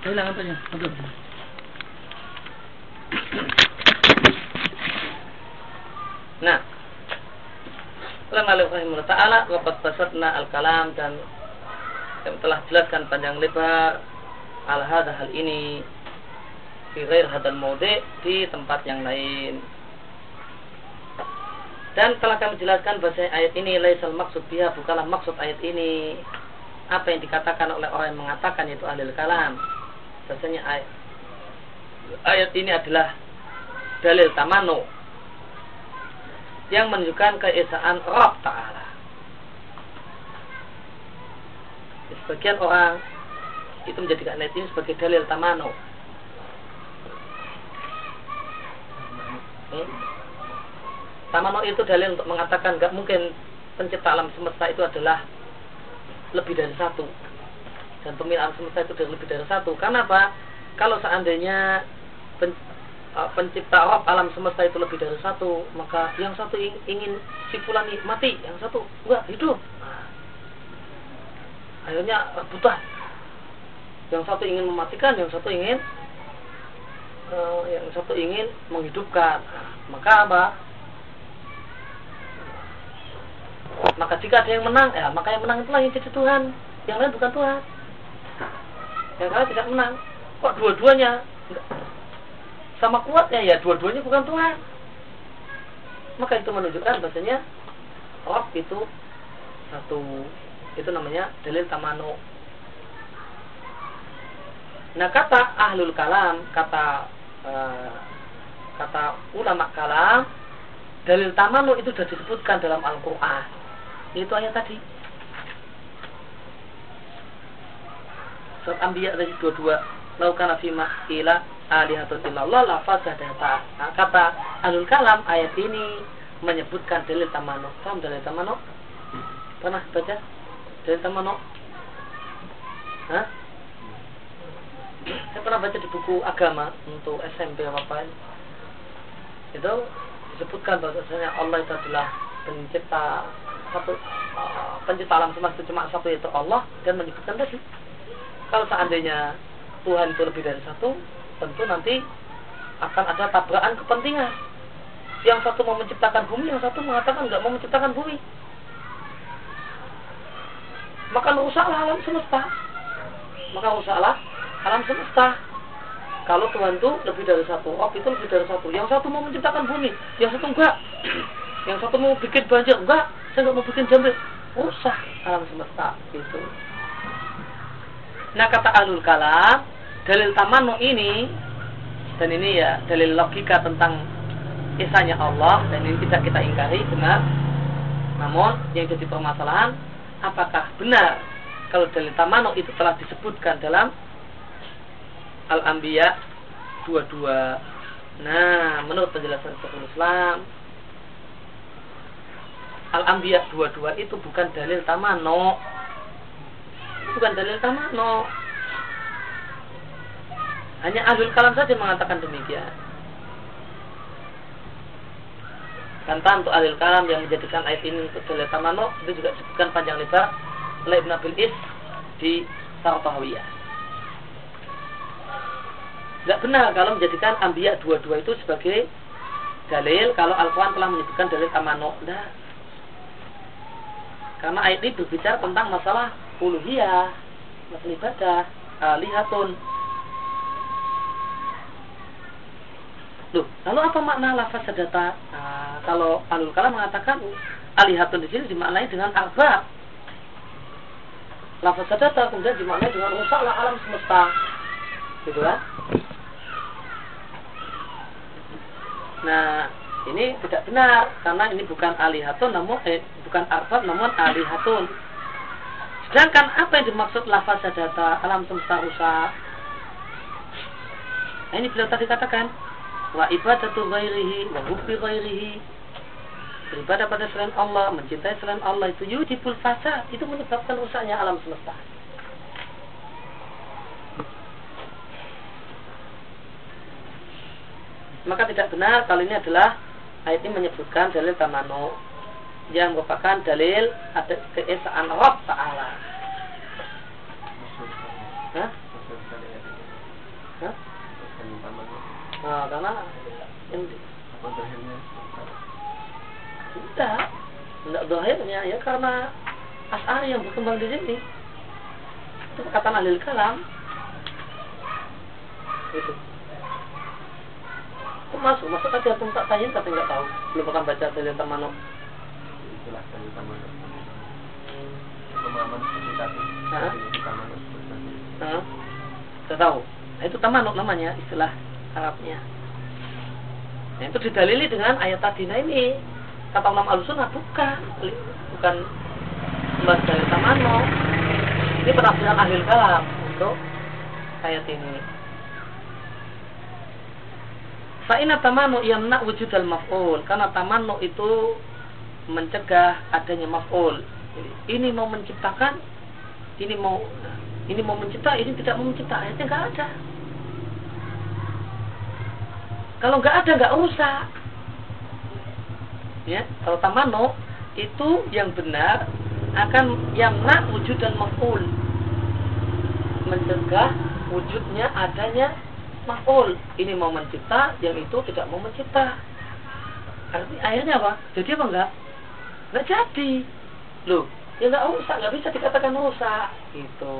Hilang apanya? Betul. Nah, Ulang alif rahimahullah ta'ala Wabat basatna al-kalam dan yang telah jelaskan panjang lebar al hada hal ini fi ghair hadal maude di tempat yang lain. Dan telah kami jelaskan bahasa ayat ini laisal maksud biha bukanlah maksud ayat ini. Apa yang dikatakan oleh orang yang mengatakan itu ahli kalam bahasanya ayat ayat ini adalah dalil tamano yang menunjukkan keesaan Rabb Ta'ala. Sebagian orang itu menjadikan ayat ini sebagai dalil tamano. Hmm? Tamano itu dalil untuk mengatakan nggak mungkin pencipta alam semesta itu adalah lebih dari satu dan pemilik alam semesta itu lebih dari satu. Karena apa? Kalau seandainya Uh, pencipta Rob alam semesta itu lebih dari satu, maka yang satu ingin si fulani mati, yang satu enggak hidup. Nah, akhirnya buta. Yang satu ingin mematikan, yang satu ingin uh, yang satu ingin menghidupkan. Nah, maka apa? Maka jika ada yang menang, ya maka yang menang itulah yang jadi Tuhan. Yang lain bukan Tuhan. Yang lain tidak menang. Kok dua-duanya sama kuatnya ya dua-duanya bukan Tuhan. Maka itu menunjukkan bahasanya Rob itu satu itu namanya dalil tamano. Nah kata ahlul kalam kata uh, kata ulama kalam dalil tamano itu sudah disebutkan dalam Al-Quran. Itu ayat tadi. Surat Anbiya tadi dua-dua. Laukana fima ila alihatun illallah lafaz data. Nah, kata alul kalam ayat ini menyebutkan dalil tamano. Paham dalil tamano? Pernah baca dalil tamano? Hah? Saya pernah baca di buku agama untuk SMP apa apa itu disebutkan bahwasanya Allah itu adalah pencipta satu uh, pencipta alam semesta cuma satu yaitu Allah dan menyebutkan tadi kalau seandainya Tuhan itu lebih dari satu tentu nanti akan ada tabrakan kepentingan. Yang satu mau menciptakan bumi, yang satu mengatakan nggak mau menciptakan bumi. Maka rusaklah alam semesta. Maka rusaklah alam semesta. Kalau Tuhan itu lebih dari satu, oh itu lebih dari satu. Yang satu mau menciptakan bumi, yang satu enggak. Yang satu mau bikin banjir, enggak. Saya enggak mau bikin jambil. Rusak alam semesta. Gitu. Nah kata alul kalam, dalil tamanu ini dan ini ya dalil logika tentang isanya Allah dan ini tidak kita ingkari benar. Namun yang jadi permasalahan apakah benar kalau dalil tamanu itu telah disebutkan dalam Al-Anbiya 22 nah menurut penjelasan Syekhul Islam Al-Anbiya 22 itu bukan dalil tamano bukan dalil tamano hanya ahlul kalam saja mengatakan demikian. Kata untuk ahlul kalam yang menjadikan ayat ini untuk dalil tamano itu juga disebutkan panjang lebar oleh Ibn Abil Is di Sartahawiyah. Tidak benar kalau menjadikan ambiya dua-dua itu sebagai dalil kalau Al-Quran telah menyebutkan dalil tamano. Tidak. Karena ayat ini berbicara tentang masalah uluhiyah, masalah ibadah, alihatun, Loh, lalu apa makna lafaz sadata? Nah, kalau alul kalam mengatakan alihatun di sini dimaknai dengan arba. Lafaz sadata kemudian dimaknai dengan rusaklah alam semesta. Gitu kan? Nah, ini tidak benar karena ini bukan alihatun namun eh, bukan arbab namun alihatun. Sedangkan apa yang dimaksud lafaz sadata alam semesta rusak? Nah, ini beliau tadi katakan wa ibadatu ghairihi wa hubbi ghairihi beribadah pada selain Allah, mencintai selain Allah itu yujibul fasad, itu menyebabkan rusaknya alam semesta. Maka tidak benar kalau ini adalah ayat ini menyebutkan dalil tamano yang merupakan dalil ada keesaan Rob Ta'ala. Hah? Hah? Nah, karena yang tidak, tidak dohirnya ya karena asari yang berkembang di sini itu perkataan alil kalam itu masuk masuk tadi aku tak tanya tapi nggak tahu belum akan baca dalil termanuk istilah dalil tamano pemahaman seperti tadi seperti tadi Hah? Tidak tahu. Nah, itu tamanuk namanya istilah Arabnya. Nah, itu didalili dengan ayat tadi. Nah ini kata ulama al-sunnah bukan bukan membahas dari tamanuk. Ini penafsiran ahli kalam untuk ayat ini. Fa'ina tamanu yamna wujud al maf'ul karena tamanu itu mencegah adanya maf'ul. Ini mau menciptakan, ini mau ini mau mencipta, ini tidak mau mencipta. Ayatnya nggak ada. Kalau nggak ada nggak usah. Ya, kalau tamano itu yang benar akan yang nak wujud dan maf'ul mencegah wujudnya adanya maf'ul ini mau mencipta yang itu tidak mau mencipta artinya akhirnya apa jadi apa enggak enggak jadi. Loh ya nggak usah nggak bisa dikatakan rusak gitu.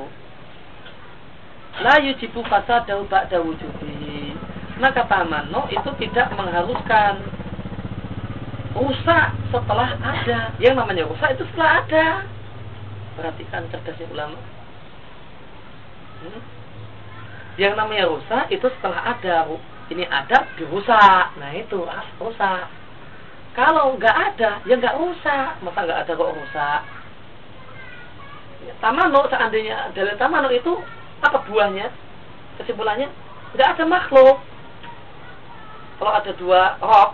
La yujibu fasadahu ba'da wujudi maka tamano itu tidak mengharuskan. Rusak setelah ada. Yang namanya rusak itu setelah ada. Perhatikan cerdasnya ulama. Hmm? yang namanya rusak itu setelah ada. Ini ada dirusak. Nah itu ah, rusak kalau nggak ada ya nggak rusak. Masa nggak ada kok rusak? Ya, tamano seandainya dalil tamano itu apa buahnya? Kesimpulannya nggak ada makhluk. Kalau ada dua roh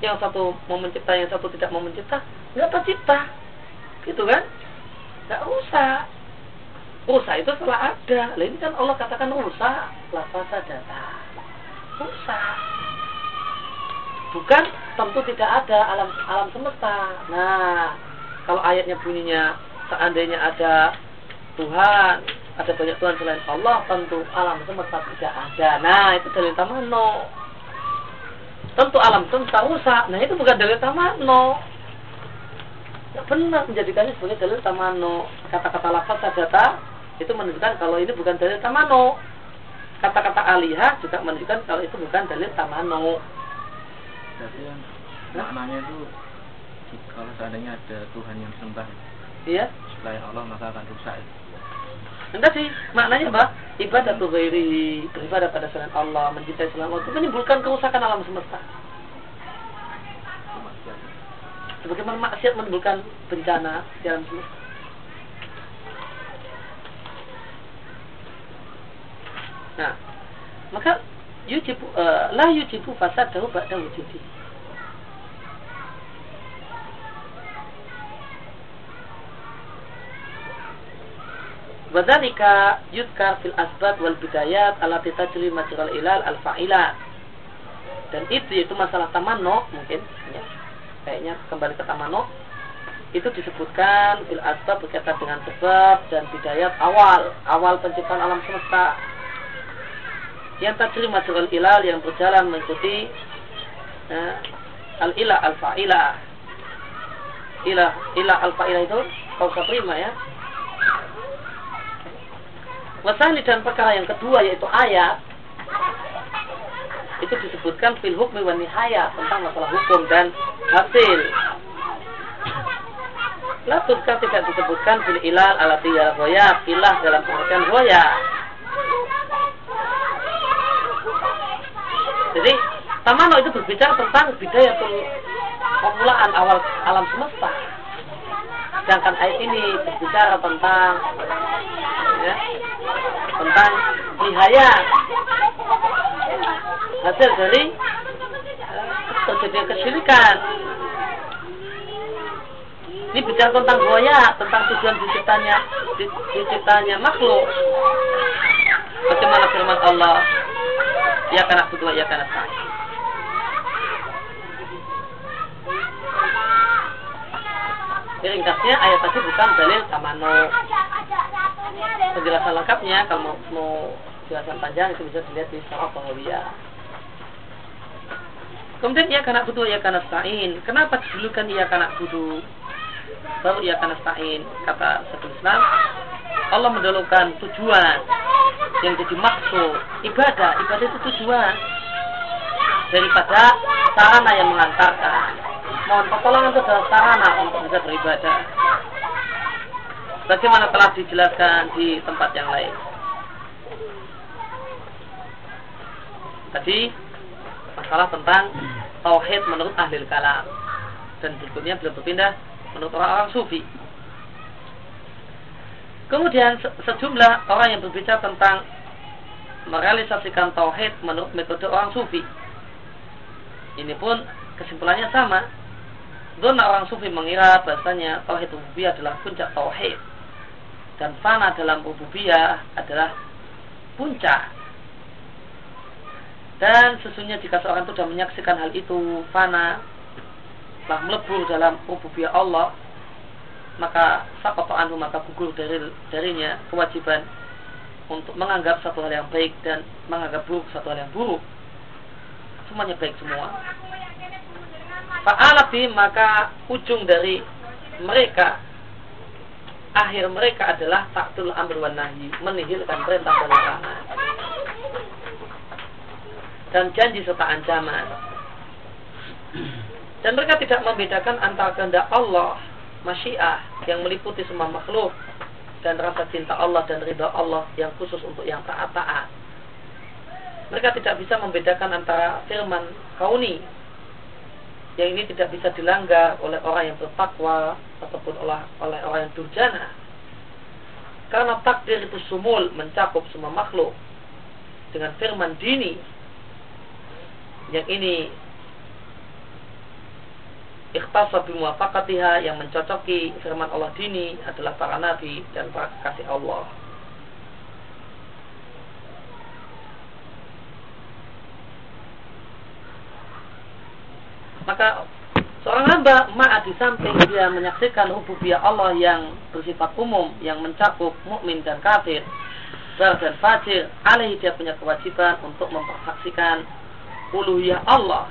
yang satu mau mencipta yang satu tidak mau mencipta nggak tercipta. Gitu kan? Nggak rusak. Rusak itu setelah ada. Lah ini kan Allah katakan rusak. Lafasa data. Rusak bukan tentu tidak ada alam alam semesta nah kalau ayatnya bunyinya seandainya ada Tuhan ada banyak Tuhan selain Allah tentu alam semesta tidak ada nah itu dalil tamano tentu alam semesta rusak. Nah itu bukan dalil tamano. Tidak benar menjadikannya sebagai dalil tamano. Kata-kata lafaz data itu menunjukkan kalau ini bukan dalil tamano. Kata-kata alihah juga menunjukkan kalau itu bukan dalil tamano. Berarti kan maknanya itu kalau seandainya ada Tuhan yang sembah Iya. selain Allah maka akan rusak. Enggak sih, maknanya apa? Ibadah tuh ghairi, beribadah pada selain Allah, mencintai selain Allah itu menimbulkan kerusakan alam semesta. Sebagaimana maksiat menimbulkan bencana di alam semesta. Nah, maka yujibu uh, la yujibu fasadahu ba'da wujudi. Wadhalika yudkar fil asbab wal bidayat ala tajri majral ilal al fa'ilat. Dan itu yaitu masalah tamanno mungkin ya. Kayaknya kembali ke tamanno itu disebutkan fil asbab berkaitan dengan sebab dan bidayat awal, awal penciptaan alam semesta. Yang tajri majral ilal yang berjalan mengikuti ya, al ilah al fa'ilah. Ilah ilah al fa'ilah itu kau prima ya Wasani dan perkara yang kedua yaitu ayat itu disebutkan fil hukmi wa nihaya tentang masalah hukum dan hasil. Latuska tidak disebutkan fil ilal alati ya goya ilah dalam pengertian goya. Jadi Tamano itu berbicara tentang bidayatul pemulaan awal alam semesta. Sedangkan ayat ini berbicara tentang ya, tentang nihaya hasil dari terjadi kesyirikan. Ini bicara tentang buaya, tentang tujuan diciptanya, diciptanya makhluk. Bagaimana firman Allah? Ya karena kedua, ya karena saya. ringkasnya ayat tadi bukan dalil tamano. Penjelasan lengkapnya kalau mau, mau penjelasan panjang itu bisa dilihat di Sarah Pengawiyah. Kemudian ia karena butuh ia karena stain. Kenapa didulukan ia karena butuh? Baru ia akan nasta'in kata Syekhul Islam. Allah mendahulukan tujuan yang jadi maksud ibadah. Ibadah itu tujuan daripada sarana yang mengantarkan mohon pertolongan itu adalah sarana untuk bisa beribadah. Bagaimana telah dijelaskan di tempat yang lain? Tadi masalah tentang tauhid menurut ahli kalam. Dan berikutnya beliau berpindah menurut orang-orang sufi. Kemudian sejumlah orang yang berbicara tentang merealisasikan tauhid menurut metode orang sufi. Ini pun kesimpulannya sama. Zona orang sufi mengira bahasanya tauhid rububiyah adalah puncak tauhid. Dan fana dalam rububiyah adalah puncak. Dan sesungguhnya jika seorang itu sudah menyaksikan hal itu fana telah melebur dalam rububiyah Allah maka sakoto anhu maka gugur dari darinya kewajiban untuk menganggap satu hal yang baik dan menganggap buruk satu hal yang buruk. Semuanya baik semua. Fa'alabi maka ujung dari mereka akhir mereka adalah taktul amr wa nahi menihilkan perintah dan larangan dan janji serta ancaman. Dan mereka tidak membedakan antara kehendak Allah, masyiah yang meliputi semua makhluk dan rasa cinta Allah dan ridha Allah yang khusus untuk yang taat-taat. Mereka tidak bisa membedakan antara firman kauni yang ini tidak bisa dilanggar oleh orang yang bertakwa ataupun oleh, oleh orang yang durjana. Karena takdir itu sumul mencakup semua makhluk dengan firman dini yang ini ikhtasa bimuwafaqatiha yang mencocoki firman Allah dini adalah para nabi dan para kekasih Allah. Maka seorang hamba ma'a di samping dia menyaksikan rububiyah Allah yang bersifat umum yang mencakup mukmin dan kafir, bar dan fajir, alaihi dia punya kewajiban untuk mempersaksikan uluhiyah Allah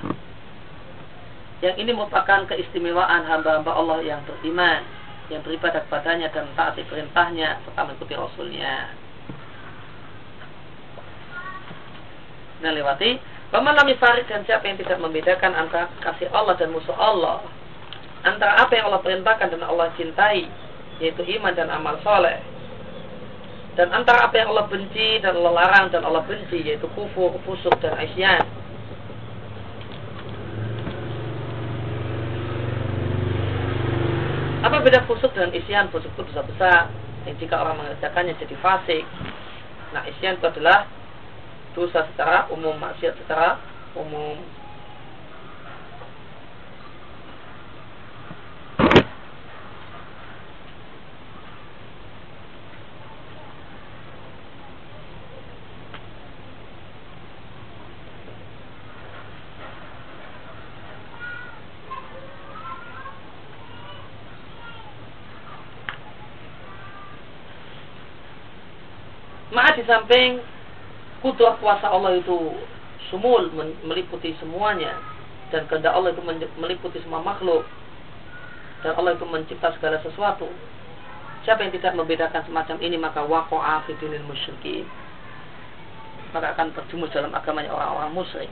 yang ini merupakan keistimewaan hamba-hamba Allah yang beriman yang beribadah kepadanya dan taati perintahnya serta mengikuti Rasulnya. Nah lewati Paman lami farid dan siapa yang tidak membedakan antara kasih Allah dan musuh Allah Antara apa yang Allah perintahkan dan Allah cintai Yaitu iman dan amal soleh Dan antara apa yang Allah benci dan Allah larang dan Allah benci Yaitu kufur, fusuk dan isyan Apa beda fusuk dengan isyan? Fusuk itu dosa besar. Jika orang mengerjakannya jadi fasik. Nah, isyan itu adalah dosa secara umum, maksiat secara umum. Di samping kudrat kuasa Allah itu sumul meliputi semuanya. Dan kehendak Allah itu meliputi semua makhluk. Dan Allah itu mencipta segala sesuatu. Siapa yang tidak membedakan semacam ini maka waqa'a fi dinil musyrikin. Maka akan terjumus dalam agamanya orang-orang musyrik.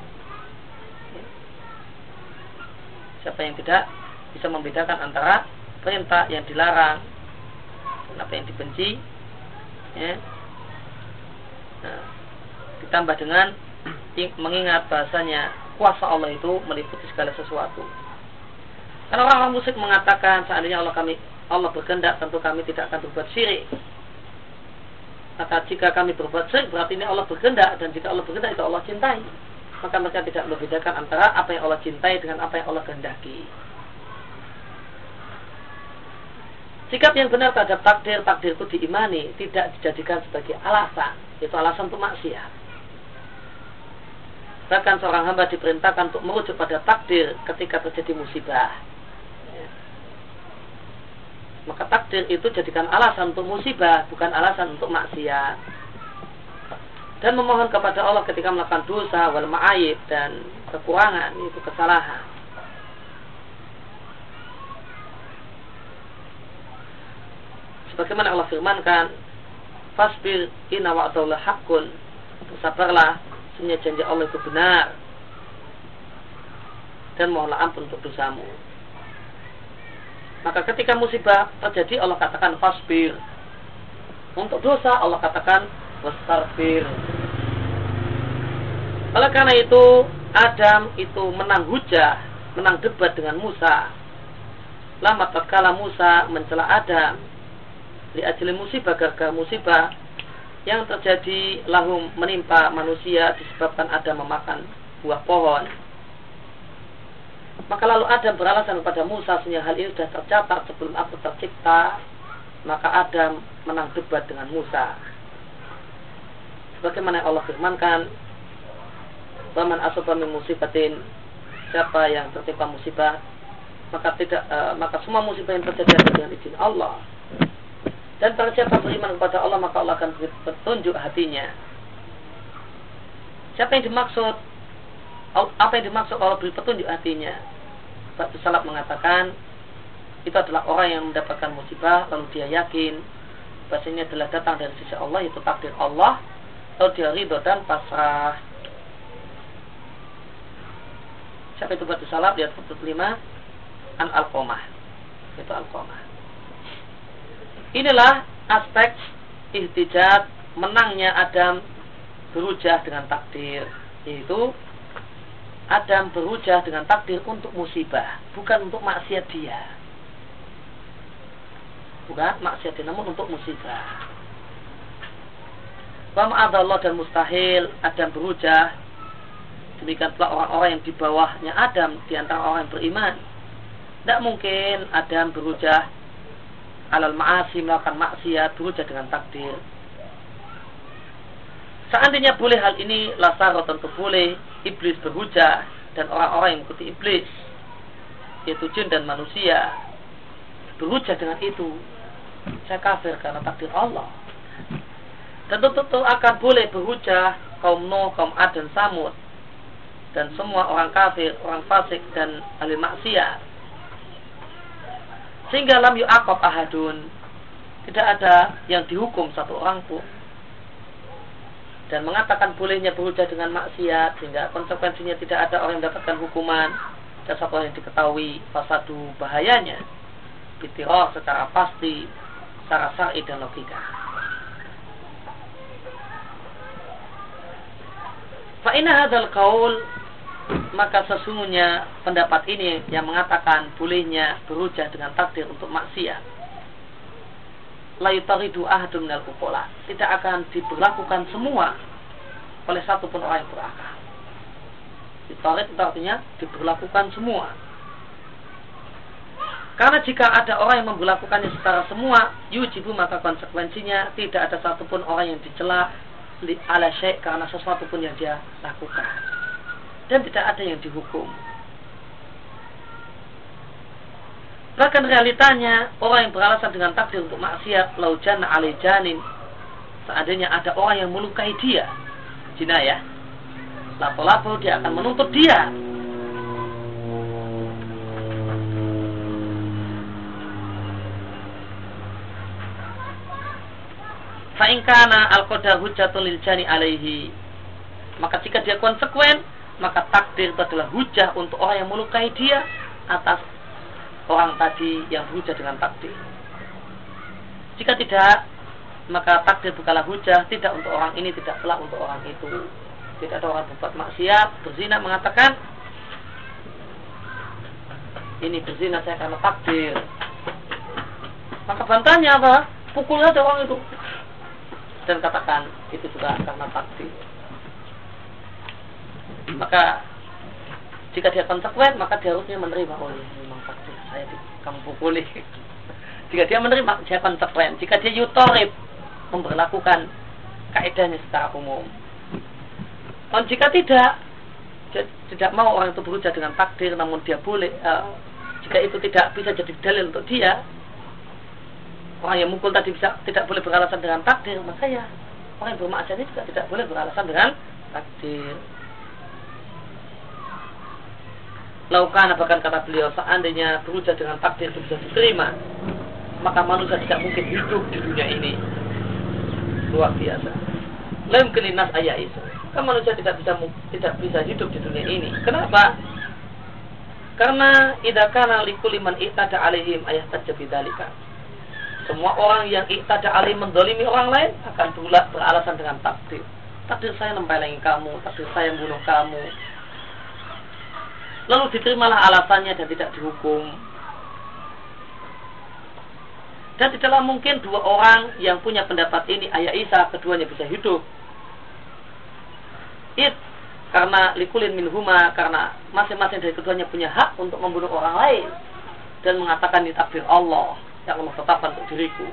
Siapa yang tidak bisa membedakan antara perintah yang dilarang dan apa yang dibenci ya, Nah, ditambah dengan mengingat bahasanya kuasa Allah itu meliputi segala sesuatu. Karena orang-orang musyrik mengatakan seandainya Allah kami Allah berkehendak tentu kami tidak akan berbuat syirik. Maka jika kami berbuat syirik berarti ini Allah berkehendak dan jika Allah berkehendak itu Allah cintai. Maka mereka tidak membedakan antara apa yang Allah cintai dengan apa yang Allah kehendaki. Sikap yang benar terhadap takdir, takdir itu diimani, tidak dijadikan sebagai alasan. Itu alasan untuk maksiat. Bahkan seorang hamba diperintahkan untuk merujuk pada takdir ketika terjadi musibah. Ya. Maka takdir itu jadikan alasan untuk musibah, bukan alasan untuk maksiat. Dan memohon kepada Allah ketika melakukan dosa, wal ma'ayib, dan kekurangan, itu kesalahan sebagaimana Allah firmankan fasbir inna wa'dallah hakun bersabarlah sesungguhnya janji Allah itu benar. Dan mohonlah ampun untuk dosamu. Maka ketika musibah terjadi Allah katakan fasbir. Untuk dosa Allah katakan wastarfir oleh karena itu Adam itu menang hujah menang debat dengan Musa. Lama tatkala Musa mencela Adam di ajli musibah gagal musibah yang terjadi lahum menimpa manusia disebabkan Adam memakan buah pohon. Maka lalu Adam beralasan kepada Musa sehingga hal ini sudah tercatat sebelum aku tercipta. Maka Adam menang debat dengan Musa. Sebagaimana Allah firmankan, Waman asoba min musibatin siapa yang tertimpa musibah maka tidak uh, maka semua musibah yang terjadi dengan izin Allah dan para siapa beriman kepada Allah maka Allah akan beri petunjuk hatinya. Siapa yang dimaksud? Apa yang dimaksud Allah beri petunjuk hatinya? Batu Salaf mengatakan itu adalah orang yang mendapatkan musibah lalu dia yakin bahasanya adalah datang dari sisi Allah itu takdir Allah lalu dia ridho dan pasrah siapa itu batu salaf lihat foto 5 an al itu al Inilah aspek ihtijat menangnya Adam berujah dengan takdir yaitu Adam berujah dengan takdir untuk musibah bukan untuk maksiat dia. Bukan maksiat dia namun untuk musibah. Wama Allah dan mustahil Adam berujah. Demikian pula orang-orang yang di bawahnya Adam di antara orang yang beriman. Tidak mungkin Adam berujah alal ma'asi melakukan maksiat berujar dengan takdir. Seandainya boleh hal ini, lasaro tentu boleh iblis berhujah dan orang-orang yang mengikuti iblis, yaitu jin dan manusia, berhujah dengan itu. Saya kafir karena takdir Allah. Dan tentu akan boleh berhujah kaum Nuh, kaum Ad dan Samud dan semua orang kafir, orang fasik dan ahli maksiat sehingga lam yu'aqab ahadun. Tidak ada yang dihukum satu orang pun. Dan mengatakan bolehnya berhujah dengan maksiat sehingga konsekuensinya tidak ada orang yang mendapatkan hukuman dan satu orang yang diketahui fasadu bahayanya bitiroh secara pasti secara syar'i dan logika. Fa'ina hadal kaul maka sesungguhnya pendapat ini yang mengatakan bolehnya berujah dengan takdir untuk maksiat. La yutaridu ahadun minal ukola tidak akan diberlakukan semua oleh satu pun orang yang berakal ditarik itu artinya diberlakukan semua. Karena jika ada orang yang memberlakukannya secara semua yujibu maka konsekuensinya tidak ada satupun orang yang dicela ala syekh karena sesuatu pun yang dia lakukan dan tidak ada yang dihukum. Bahkan realitanya orang yang beralasan dengan takdir untuk maksiat laujana alijanin seandainya ada orang yang melukai dia jinayah lapo-lapo dia akan menuntut dia Fa'inkana al-qadar hujatul lil jani alaihi maka jika dia konsekuen maka takdir itu adalah hujah untuk orang yang melukai dia atas orang tadi yang hujah dengan takdir. Jika tidak, maka takdir bukanlah hujah tidak untuk orang ini, tidak pula untuk orang itu. Tidak ada orang berbuat maksiat, berzina mengatakan ini berzina saya karena takdir. Maka bantahnya apa? Pukul saja orang itu dan katakan itu juga karena takdir maka jika dia konsekuen maka dia harusnya menerima. Oh ya memang takdir saya di kamu pukuli jika dia menerima dia konsekuen. Jika dia yutorib memperlakukan kaidahnya secara umum. Dan jika tidak tidak mau orang itu berujar dengan takdir namun dia boleh uh, jika itu tidak bisa jadi dalil untuk dia orang yang mukul tadi bisa tidak boleh beralasan dengan takdir maka ya orang yang bermaksiat juga tidak boleh beralasan dengan takdir Laukana bahkan kata beliau seandainya berujar dengan takdir itu bisa diterima maka manusia tidak mungkin hidup di dunia ini. Luar biasa. Lem kelinas ayat itu. Kan manusia tidak bisa tidak bisa hidup di dunia ini. Kenapa? Karena idakana likuliman itada alaihim ayah tajabidalika. Semua orang yang iktada alaihim mendolimi orang lain akan beralasan dengan takdir. Takdir saya mempelengi kamu, takdir saya membunuh kamu, lalu diterimalah alasannya dan tidak dihukum. Dan tidaklah mungkin dua orang yang punya pendapat ini ayah Isa keduanya bisa hidup. It karena likulin minhuma karena masing-masing dari keduanya punya hak untuk membunuh orang lain dan mengatakan di takdir Allah yang Allah tetapkan untuk diriku.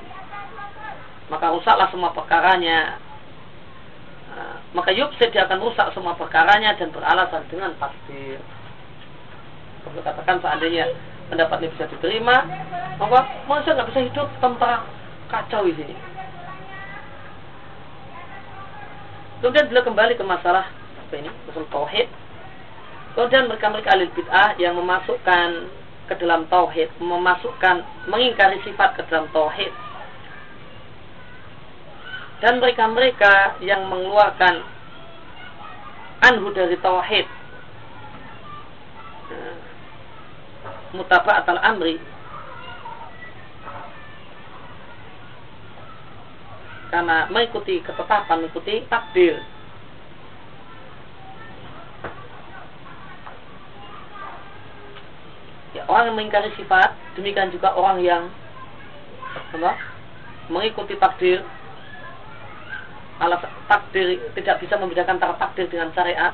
Maka rusaklah semua perkaranya. Nah, maka Yubsid dia akan rusak semua perkaranya dan beralasan dengan takdir. Kalau katakan seandainya pendapat ini bisa diterima, maka manusia nggak bisa hidup tanpa kacau di sini. Kemudian bila kembali ke masalah apa ini, masalah tauhid. Kemudian mereka-mereka alil bid'ah yang memasukkan ke dalam tauhid, memasukkan, mengingkari sifat ke dalam tauhid. Dan mereka-mereka yang mengeluarkan anhu dari tauhid mutaba'at al-amri karena mengikuti ketetapan, mengikuti takdir. Ya, orang yang mengingkari sifat, demikian juga orang yang apa, mengikuti takdir. Alas takdir tidak bisa membedakan antara takdir dengan syariat.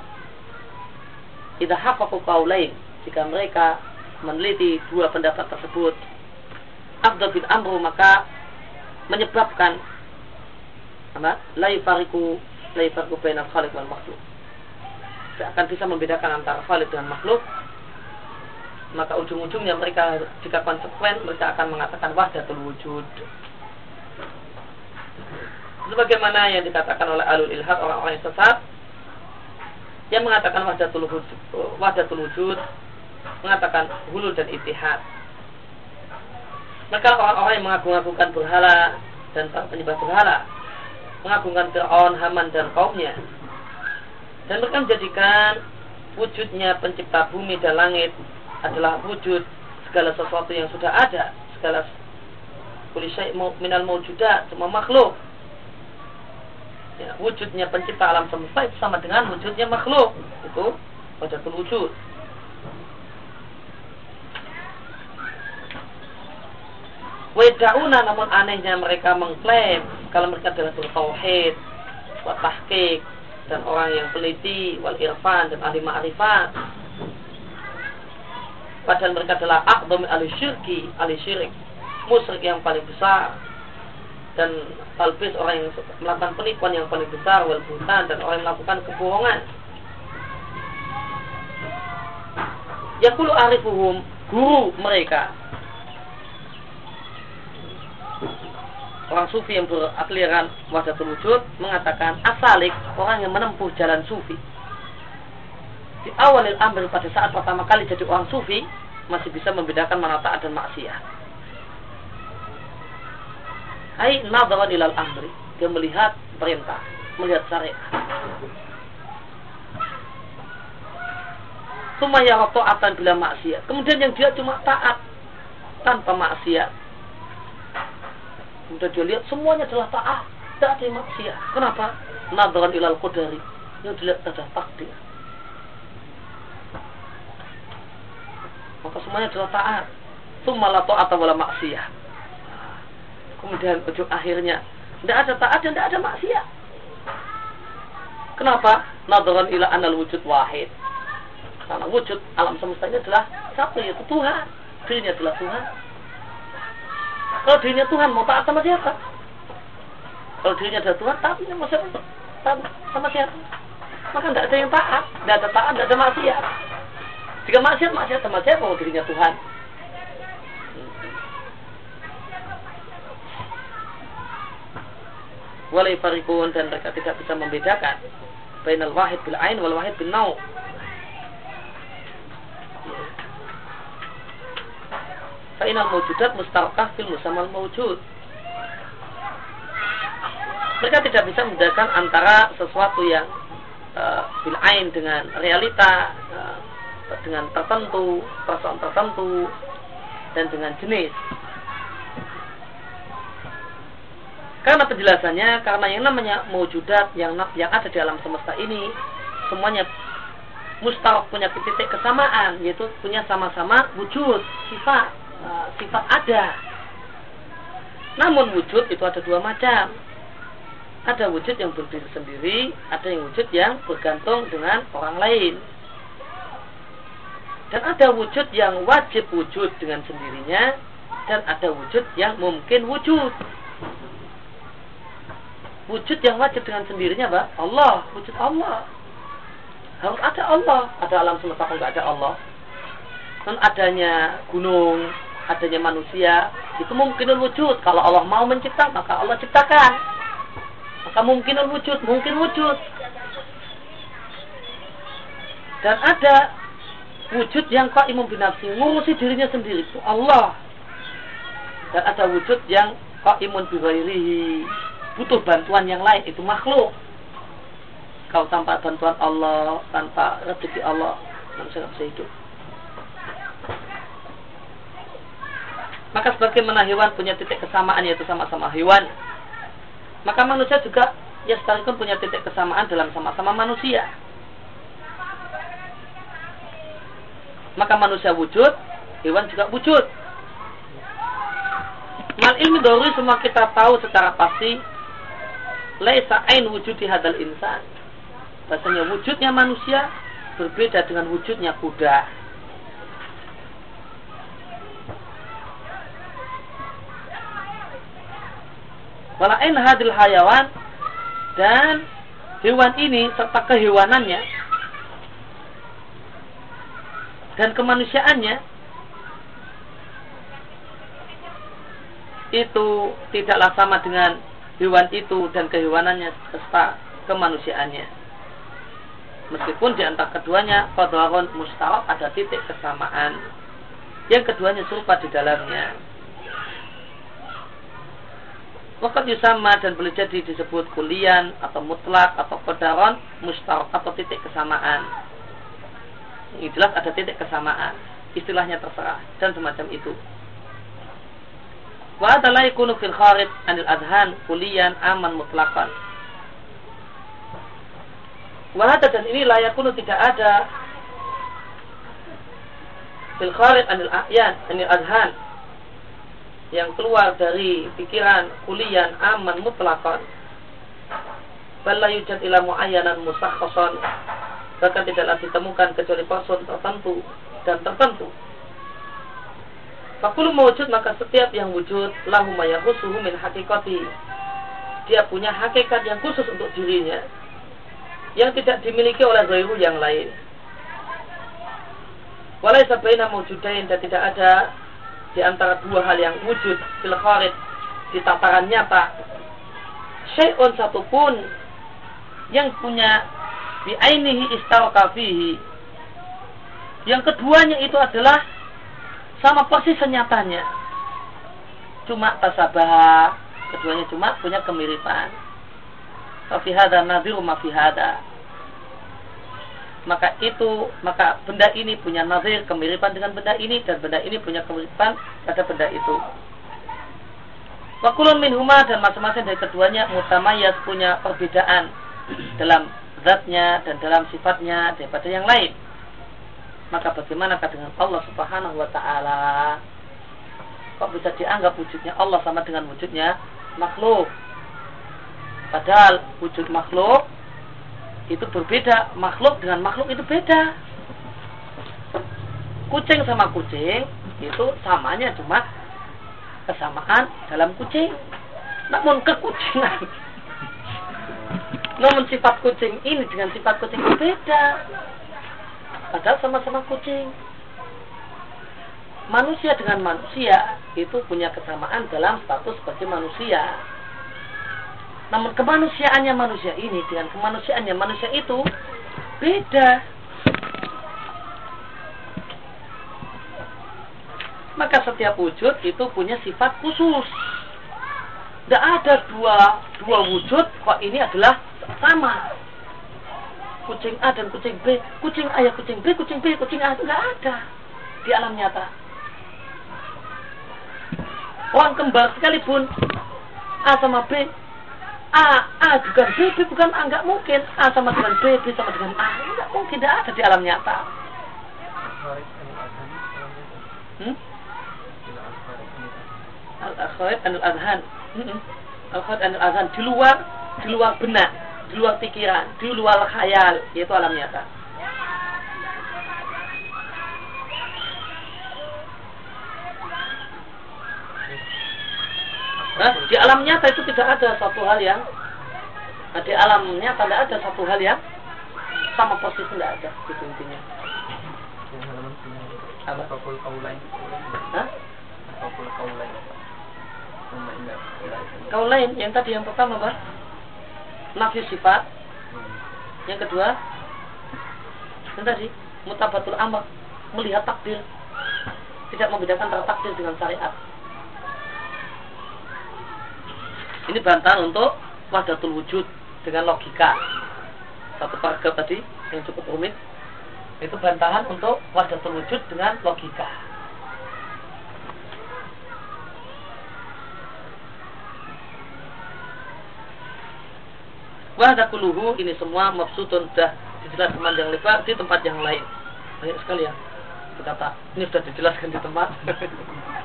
Tidak hak aku kau lain jika mereka meneliti dua pendapat tersebut Abdul bin Amru maka menyebabkan apa? La yufariku la yufariku bainal khaliq wal makhluk. Akan bisa membedakan antara khaliq dengan makhluk. Maka ujung-ujungnya mereka jika konsekuen mereka akan mengatakan wahdatul wujud. Sebagaimana yang dikatakan oleh alul ilhad orang-orang yang sesat yang mengatakan wahdatul wujud, wahdatul wujud mengatakan hulu dan itihad. Maka orang-orang yang mengagung-agungkan berhala dan penyembah berhala mengagungkan Fir'aun, Haman dan kaumnya. Dan mereka menjadikan wujudnya pencipta bumi dan langit adalah wujud segala sesuatu yang sudah ada segala kulisai minal mawjudat semua makhluk. Ya, wujudnya pencipta alam semesta itu sama dengan wujudnya makhluk itu wajah wujud Wedauna namun anehnya mereka mengklaim kalau mereka adalah bertauhid, buat tahqiq dan orang yang peliti, wal irfan dan ahli ma'rifat. Padahal mereka adalah akdom ahli syirki, ahli syirik, musyrik yang paling besar dan talbis orang yang melakukan penipuan yang paling besar wal butan dan orang yang melakukan kebohongan. Yakulu arifuhum guru mereka orang sufi yang berakliran wahdatul wujud mengatakan asalik orang yang menempuh jalan sufi di awal ambil pada saat pertama kali jadi orang sufi masih bisa membedakan mana taat dan maksiat. Hai nadharan ilal amri dia melihat perintah melihat syariat Sumaya akan bila maksiat. Kemudian yang dia cuma taat tanpa maksiat Kemudian dia lihat semuanya adalah taat, tidak ada maksiat. Kenapa? Nadran ilal qadari. Yang dilihat adalah takdir. Maka semuanya adalah taat. Summa atau wala maksiat. Kemudian ujung akhirnya tidak ada taat dan tidak ada maksiat. Kenapa? Nadran ila anal wujud wahid. Karena wujud alam semesta ini adalah satu yaitu Tuhan. Dirinya adalah Tuhan. Kalau dirinya Tuhan mau taat sama siapa? Kalau dirinya ada Tuhan, taat sama siapa? Taat sama siapa? Maka tidak ada yang taat, tidak ada taat, tidak ada maksiat. Jika maksiat, maksiat sama siapa? Kalau dirinya Tuhan. Walai farikun dan mereka tidak bisa membedakan bainal wahid bil ain wal wahid bil nau. Fa'inal mawjudat mustarqah fil musamal mawjud. Mereka tidak bisa membedakan antara sesuatu yang uh, bil ain dengan realita, uh, dengan tertentu, persoalan tertentu, dan dengan jenis. Karena penjelasannya, karena yang namanya mewujudat yang yang ada di alam semesta ini semuanya mustarok punya titik kesamaan, yaitu punya sama-sama wujud, sifat, uh, sifat ada. Namun wujud itu ada dua macam. Ada wujud yang berdiri sendiri, ada yang wujud yang bergantung dengan orang lain. Dan ada wujud yang wajib wujud dengan sendirinya, dan ada wujud yang mungkin wujud wujud yang wajib dengan sendirinya Pak Allah wujud Allah harus ada Allah ada alam semesta kalau nggak ada Allah dan adanya gunung adanya manusia itu mungkin wujud. Kalau Allah mau mencipta maka Allah ciptakan. Maka mungkin wujud mungkin wujud. Dan ada wujud yang imam binafsi ngurusi dirinya sendiri itu Allah. Dan ada wujud yang kok imun biwairihi butuh bantuan yang lain itu makhluk. Kau tanpa bantuan Allah tanpa rezeki Allah manusia tidak bisa hidup maka sebagaimana hewan punya titik kesamaan yaitu sama-sama hewan maka manusia juga ya sekalipun punya titik kesamaan dalam sama-sama manusia maka manusia wujud hewan juga wujud mal ilmi dahulu semua kita tahu secara pasti laisa ain wujudi hadal insan. Bahasanya wujudnya manusia berbeda dengan wujudnya kuda. Walain hadil hayawan dan hewan ini serta kehewanannya dan kemanusiaannya itu tidaklah sama dengan hewan itu dan kehewanannya serta kemanusiaannya. Meskipun di antara keduanya qadharun mustarak ada titik kesamaan. Yang keduanya serupa di dalamnya. Wakat yusama dan boleh jadi disebut kulian atau mutlak atau kodaron mustarak atau titik kesamaan. Ini jelas ada titik kesamaan. Istilahnya terserah dan semacam itu. Wa hadha la yakunu fil kharij anil adhan kuliyan aman mutlaqan. Wa hadha dan ini la yakunu tidak ada fil kharij anil a'yan anil adhan yang keluar dari pikiran kulian aman mutlaqan. Bal la yujad ila muayyanan musakhkhasan bahkan tidaklah ditemukan kecuali person tertentu dan tertentu Fakulu mewujud maka setiap yang wujud lahu mayahusuhu min hakikati. Dia punya hakikat yang khusus untuk dirinya yang tidak dimiliki oleh ghairu yang lain. Walai sabaina mewujudain dan tidak ada di antara dua hal yang wujud fil kharid di tataran nyata syai'un satupun yang punya bi'ainihi istaraka yang keduanya itu adalah sama persis senyatanya. Cuma tasabah, keduanya cuma punya kemiripan. Fafihada nadhiru mafihada. Maka itu, maka benda ini punya nazir kemiripan dengan benda ini dan benda ini punya kemiripan pada benda itu. Wakulun min huma dan masing-masing dari keduanya mutamayas punya perbedaan dalam zatnya dan dalam sifatnya daripada yang lain maka bagaimana dengan Allah Subhanahu wa taala? Kok bisa dianggap wujudnya Allah sama dengan wujudnya makhluk? Padahal wujud makhluk itu berbeda, makhluk dengan makhluk itu beda. Kucing sama kucing itu samanya cuma kesamaan dalam kucing. Namun kekucingan namun sifat kucing ini dengan sifat kucing itu beda Padahal sama-sama kucing. Manusia dengan manusia itu punya kesamaan dalam status sebagai manusia. Namun kemanusiaannya manusia ini dengan kemanusiaannya manusia itu beda. maka setiap wujud itu punya sifat khusus. Tidak ada dua dua wujud kok ini adalah sama. Kucing A dan kucing B, kucing A ya kucing B, kucing B, kucing A itu nggak ada di alam nyata. Orang kembar sekalipun A sama B, A, A bukan B, B bukan A, nggak mungkin. A sama dengan B, B sama dengan A, nggak mungkin, tidak ada di alam nyata. Hmm? Al-akhair al-adhan. Al-akhair al-adhan di luar di luar benak, di luar pikiran, di luar khayal, yaitu alam nyata. Nah, di alam nyata itu tidak ada satu hal yang nah, di alam nyata tidak ada satu hal yang sama persis tidak ada itu intinya. Apa? Kau lain yang tadi yang pertama apa? Nafi sifat. Yang kedua, yang tadi mutabatul amal melihat takdir tidak membedakan antara takdir dengan syariat. Ini bantahan untuk wahdatul wujud dengan logika. Satu paragraf tadi yang cukup rumit itu bantahan untuk wahdatul wujud dengan logika. Wahdakuluhu ini semua maksudun sudah dijelaskan panjang lebar di tempat yang lain. Banyak sekali ya. Kita tak, ini sudah dijelaskan di tempat.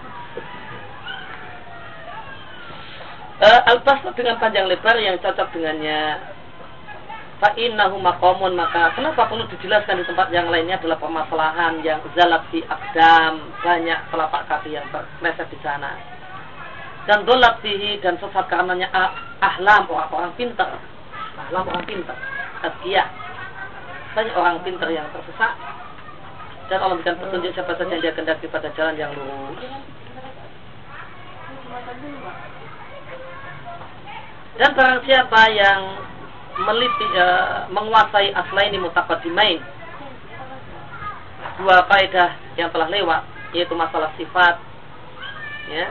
uh, al dengan panjang lebar yang cocok dengannya. Fa'innahu maqamun maka kenapa perlu dijelaskan di tempat yang lainnya adalah permasalahan yang zalat fi akdam banyak telapak kaki yang terleset di sana. Dan dolat fihi dan sesat karenanya ahlam orang-orang pintar. Ahlam orang pintar. Azkiyah banyak orang pintar yang tersesat. Dan Allah berikan petunjuk siapa saja yang dia kendaki pada jalan yang lurus Dan barang siapa yang meliti, e, menguasai aslaini mutakadimain dua kaidah yang telah lewat yaitu masalah sifat ya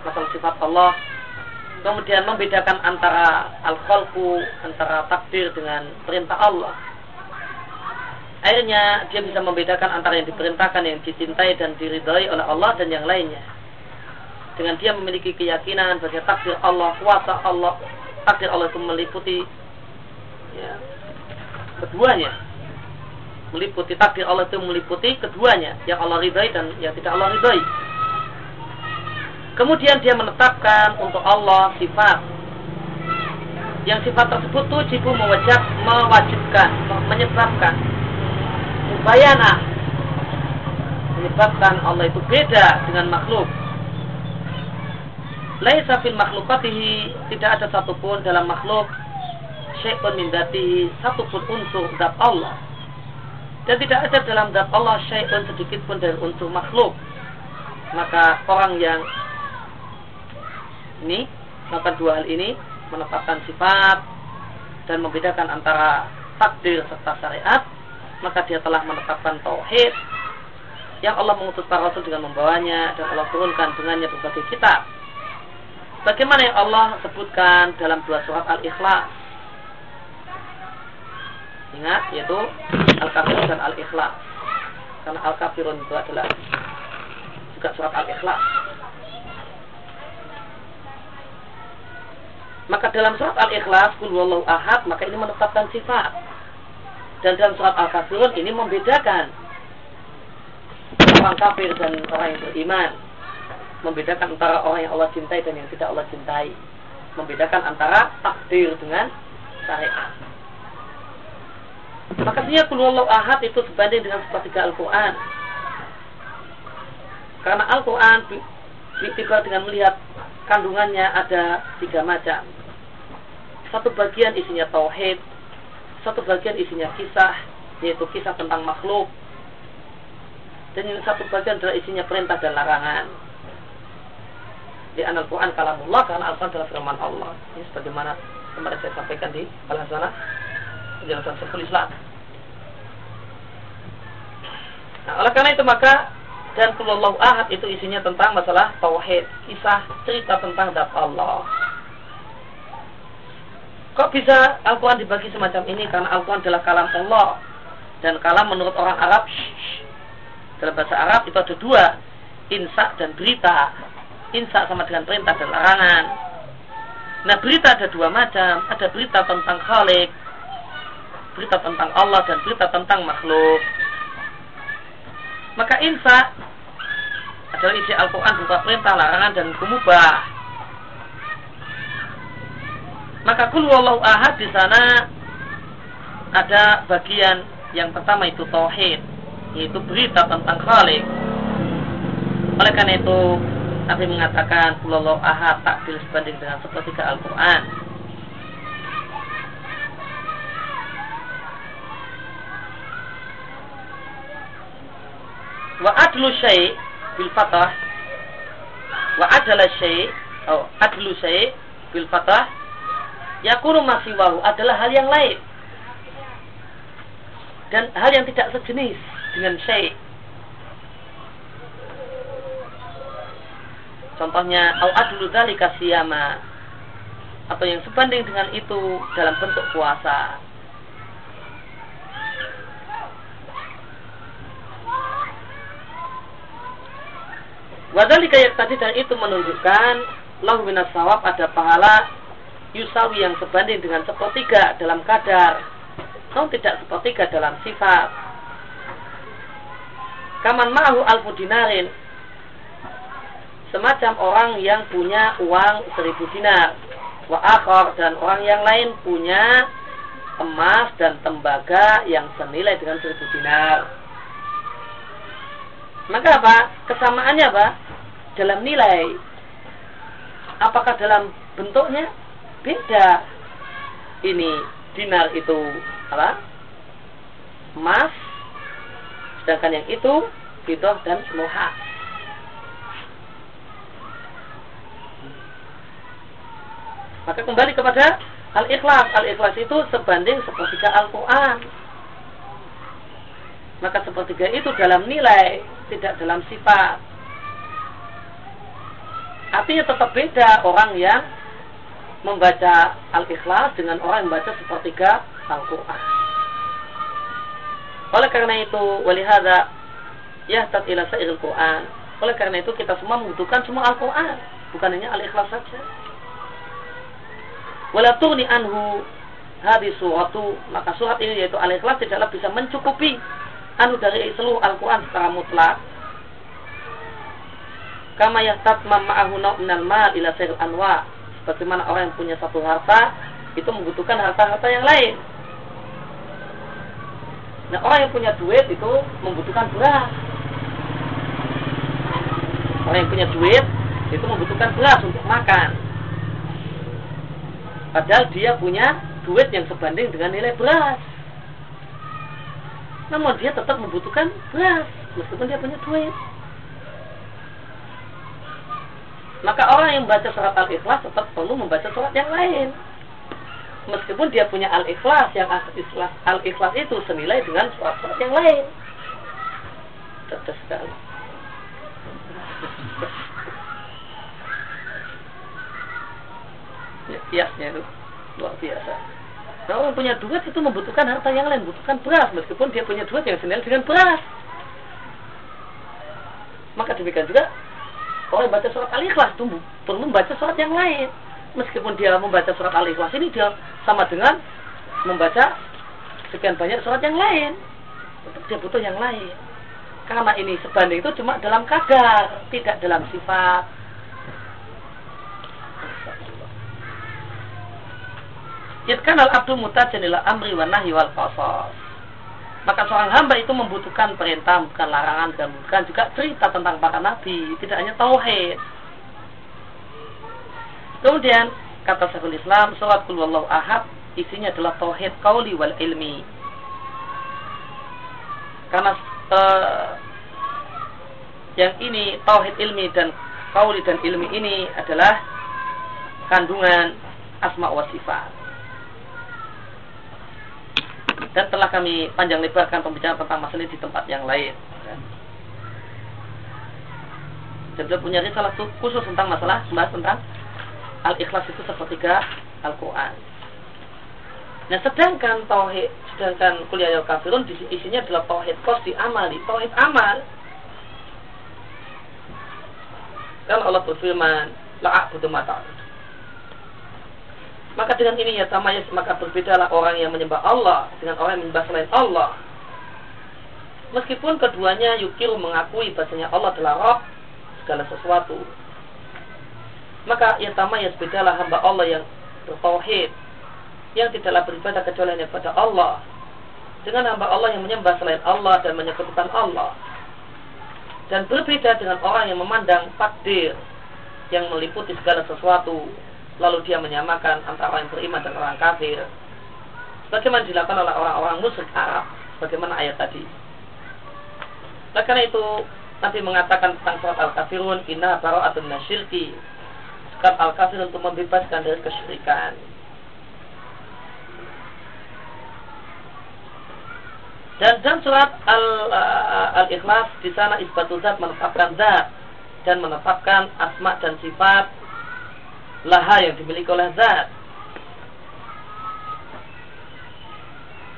masalah sifat Allah kemudian membedakan antara al-khalqu antara takdir dengan perintah Allah. Akhirnya dia bisa membedakan antara yang diperintahkan yang dicintai dan diridhai oleh Allah dan yang lainnya dengan dia memiliki keyakinan bahwa takdir Allah, kuasa Allah, takdir Allah itu meliputi ya, keduanya. Meliputi takdir Allah itu meliputi keduanya, yang Allah ridhai dan yang tidak Allah ridhai. Kemudian dia menetapkan untuk Allah sifat. Yang sifat tersebut tujibu mewajib, mewajibkan, menyebabkan. Mubayana menyebabkan Allah itu beda dengan makhluk laisa fil makhlukatihi tidak ada satupun dalam makhluk syai'un min datihi satupun unsur zat Allah. Dan tidak ada dalam zat Allah syai'un sedikit pun dari unsur makhluk. Maka orang yang ini melakukan dua hal ini menetapkan sifat dan membedakan antara takdir serta syariat maka dia telah menetapkan tauhid yang Allah mengutus para rasul dengan membawanya dan Allah turunkan dengannya berbagai kitab Bagaimana yang Allah sebutkan dalam dua surat Al-Ikhlas. Ingat, yaitu Al-Kafirun dan Al-Ikhlas. Karena Al-Kafirun itu adalah juga surat Al-Ikhlas. Maka dalam surat Al-Ikhlas, Kul Wallahu Ahad, maka ini menetapkan sifat. Dan dalam surat Al-Kafirun ini membedakan orang kafir dan orang yang beriman membedakan antara orang yang Allah cintai dan yang tidak Allah cintai. Membedakan antara takdir dengan syariat. Maka sebenarnya kulullah ahad itu sebanding dengan sepertiga Al-Quran. Karena Al-Quran tiba dengan melihat kandungannya ada tiga macam. Satu bagian isinya tauhid, satu bagian isinya kisah, yaitu kisah tentang makhluk, dan satu bagian adalah isinya perintah dan larangan di Al-Quran kalamullah karena Al-Quran adalah firman Allah. Ini sebagaimana kemarin saya sampaikan di Al-Hasanah penjelasan Syekhul Islam. Nah, oleh karena itu maka dan kulullahu ahad itu isinya tentang masalah tauhid, kisah cerita tentang dat Allah. Kok bisa Al-Quran dibagi semacam ini? Karena Al-Quran adalah kalam Allah. Dan kalam menurut orang Arab, dalam bahasa Arab itu ada dua. Insa dan berita. Insa sama dengan perintah dan larangan. Nah berita ada dua macam. Ada berita tentang Khalik. Berita tentang Allah dan berita tentang makhluk. Maka insa adalah isi Al-Quran berupa perintah, larangan, dan kumubah maka kul wallahu ahad di sana ada bagian yang pertama itu tauhid, yaitu berita tentang Khalik. Oleh karena itu Nabi mengatakan kul wallahu ahad takdir sebanding dengan sepertiga Al-Qur'an. Wa adlu syai' bil fatah. Wa adala syai' atau adlu syai' bil fatah. Yakunu masiwahu adalah hal yang lain. Dan hal yang tidak sejenis dengan syai contohnya au adlu dzalika siyama. Atau yang sebanding dengan itu dalam bentuk puasa. Wadalika yang tadi dan itu menunjukkan lahu minas sawab ada pahala yusawi yang sebanding dengan sepertiga dalam kadar. Namun tidak sepertiga dalam sifat. Kaman ma'hu alfu dinarin semacam orang yang punya uang seribu dinar. Wa akhor dan orang yang lain punya emas dan tembaga yang senilai dengan seribu dinar. Maka apa kesamaannya apa dalam nilai. Apakah dalam bentuknya? Beda. Ini dinar itu apa? Emas sedangkan yang itu fitrah dan semoha maka kembali kepada al-ikhlas al-ikhlas itu sebanding sepertiga Al-Quran maka sepertiga itu dalam nilai tidak dalam sifat artinya tetap beda orang yang membaca Al-Ikhlas dengan orang yang membaca sepertiga Al-Quran. Oleh karena itu, walihada yahtad ila sa'il Quran. Oleh karena itu kita semua membutuhkan semua Al-Quran, bukan hanya Al-Ikhlas saja. Wala turni anhu hadis suratu, maka surat ini yaitu Al-Ikhlas tidaklah bisa mencukupi anu dari seluruh Al-Quran secara mutlak. Kama yahtad ma'ahu na'minal mal ila sa'il anwa' bagaimana orang yang punya satu harta itu membutuhkan harta-harta yang lain. Nah orang yang punya duit itu membutuhkan beras. Orang yang punya duit itu membutuhkan beras untuk makan. Padahal dia punya duit yang sebanding dengan nilai beras. Namun dia tetap membutuhkan beras meskipun dia punya duit. Maka orang yang membaca surat Al-Ikhlas tetap perlu membaca surat yang lain. Meskipun dia punya Al-Ikhlas, yang Al-Ikhlas itu senilai dengan surat-surat yang lain. Tetes sekali. Ya, ya itu luar biasa. Nah, orang punya duit itu membutuhkan harta yang lain, membutuhkan beras, meskipun dia punya duit yang senilai dengan beras. Maka demikian juga Orang baca surat Al-Ikhlas itu perlu membaca surat yang lain. Meskipun dia membaca surat Al-Ikhlas ini dia sama dengan membaca sekian banyak surat yang lain. Untuk dia butuh yang lain. Karena ini sebanding itu cuma dalam kadar, tidak dalam sifat. Yatkan al-abdu mutajanila amri wa nahi wal qasas maka seorang hamba itu membutuhkan perintah, bukan larangan, dan bukan juga cerita tentang para nabi, tidak hanya tauhid. Kemudian kata Syekhul Islam, salat kul wallahu ahad isinya adalah tauhid kauli wal ilmi. Karena uh, yang ini tauhid ilmi dan kauli dan ilmi ini adalah kandungan asma wa sifat dan telah kami panjang lebarkan pembicaraan tentang masalah ini di tempat yang lain. Dan beliau punya risalah khusus tentang masalah membahas tentang al-ikhlas itu sepertiga Al-Quran. Nah sedangkan tauhid, sedangkan kuliah al kafirun isinya adalah tauhid qasdi amali, tauhid amal. Kan Allah berfirman, la'abudu mata. Maka dengan ini ya tamanya maka berbedalah orang yang menyembah Allah dengan orang yang menyembah selain Allah. Meskipun keduanya yukiru mengakui bahasanya Allah adalah Rabb segala sesuatu. Maka ya tamanya bedalah hamba Allah yang bertauhid yang tidaklah beribadah kecuali hanya kepada Allah dengan hamba Allah yang menyembah selain Allah dan menyekutukan Allah dan berbeda dengan orang yang memandang takdir yang meliputi segala sesuatu lalu dia menyamakan antara orang yang beriman dan orang kafir. Bagaimana dilakukan oleh orang-orang musyrik Arab bagaimana ayat tadi. Nah, karena itu Nabi mengatakan tentang surat Al-Kafirun inna bara'atun nasyirki surat Al-Kafirun untuk membebaskan dari kesyirikan. Dan dalam surat uh, Al-Ikhlas al di sana isbatul zat menetapkan zat dan menetapkan asma dan sifat laha yang dimiliki oleh zat.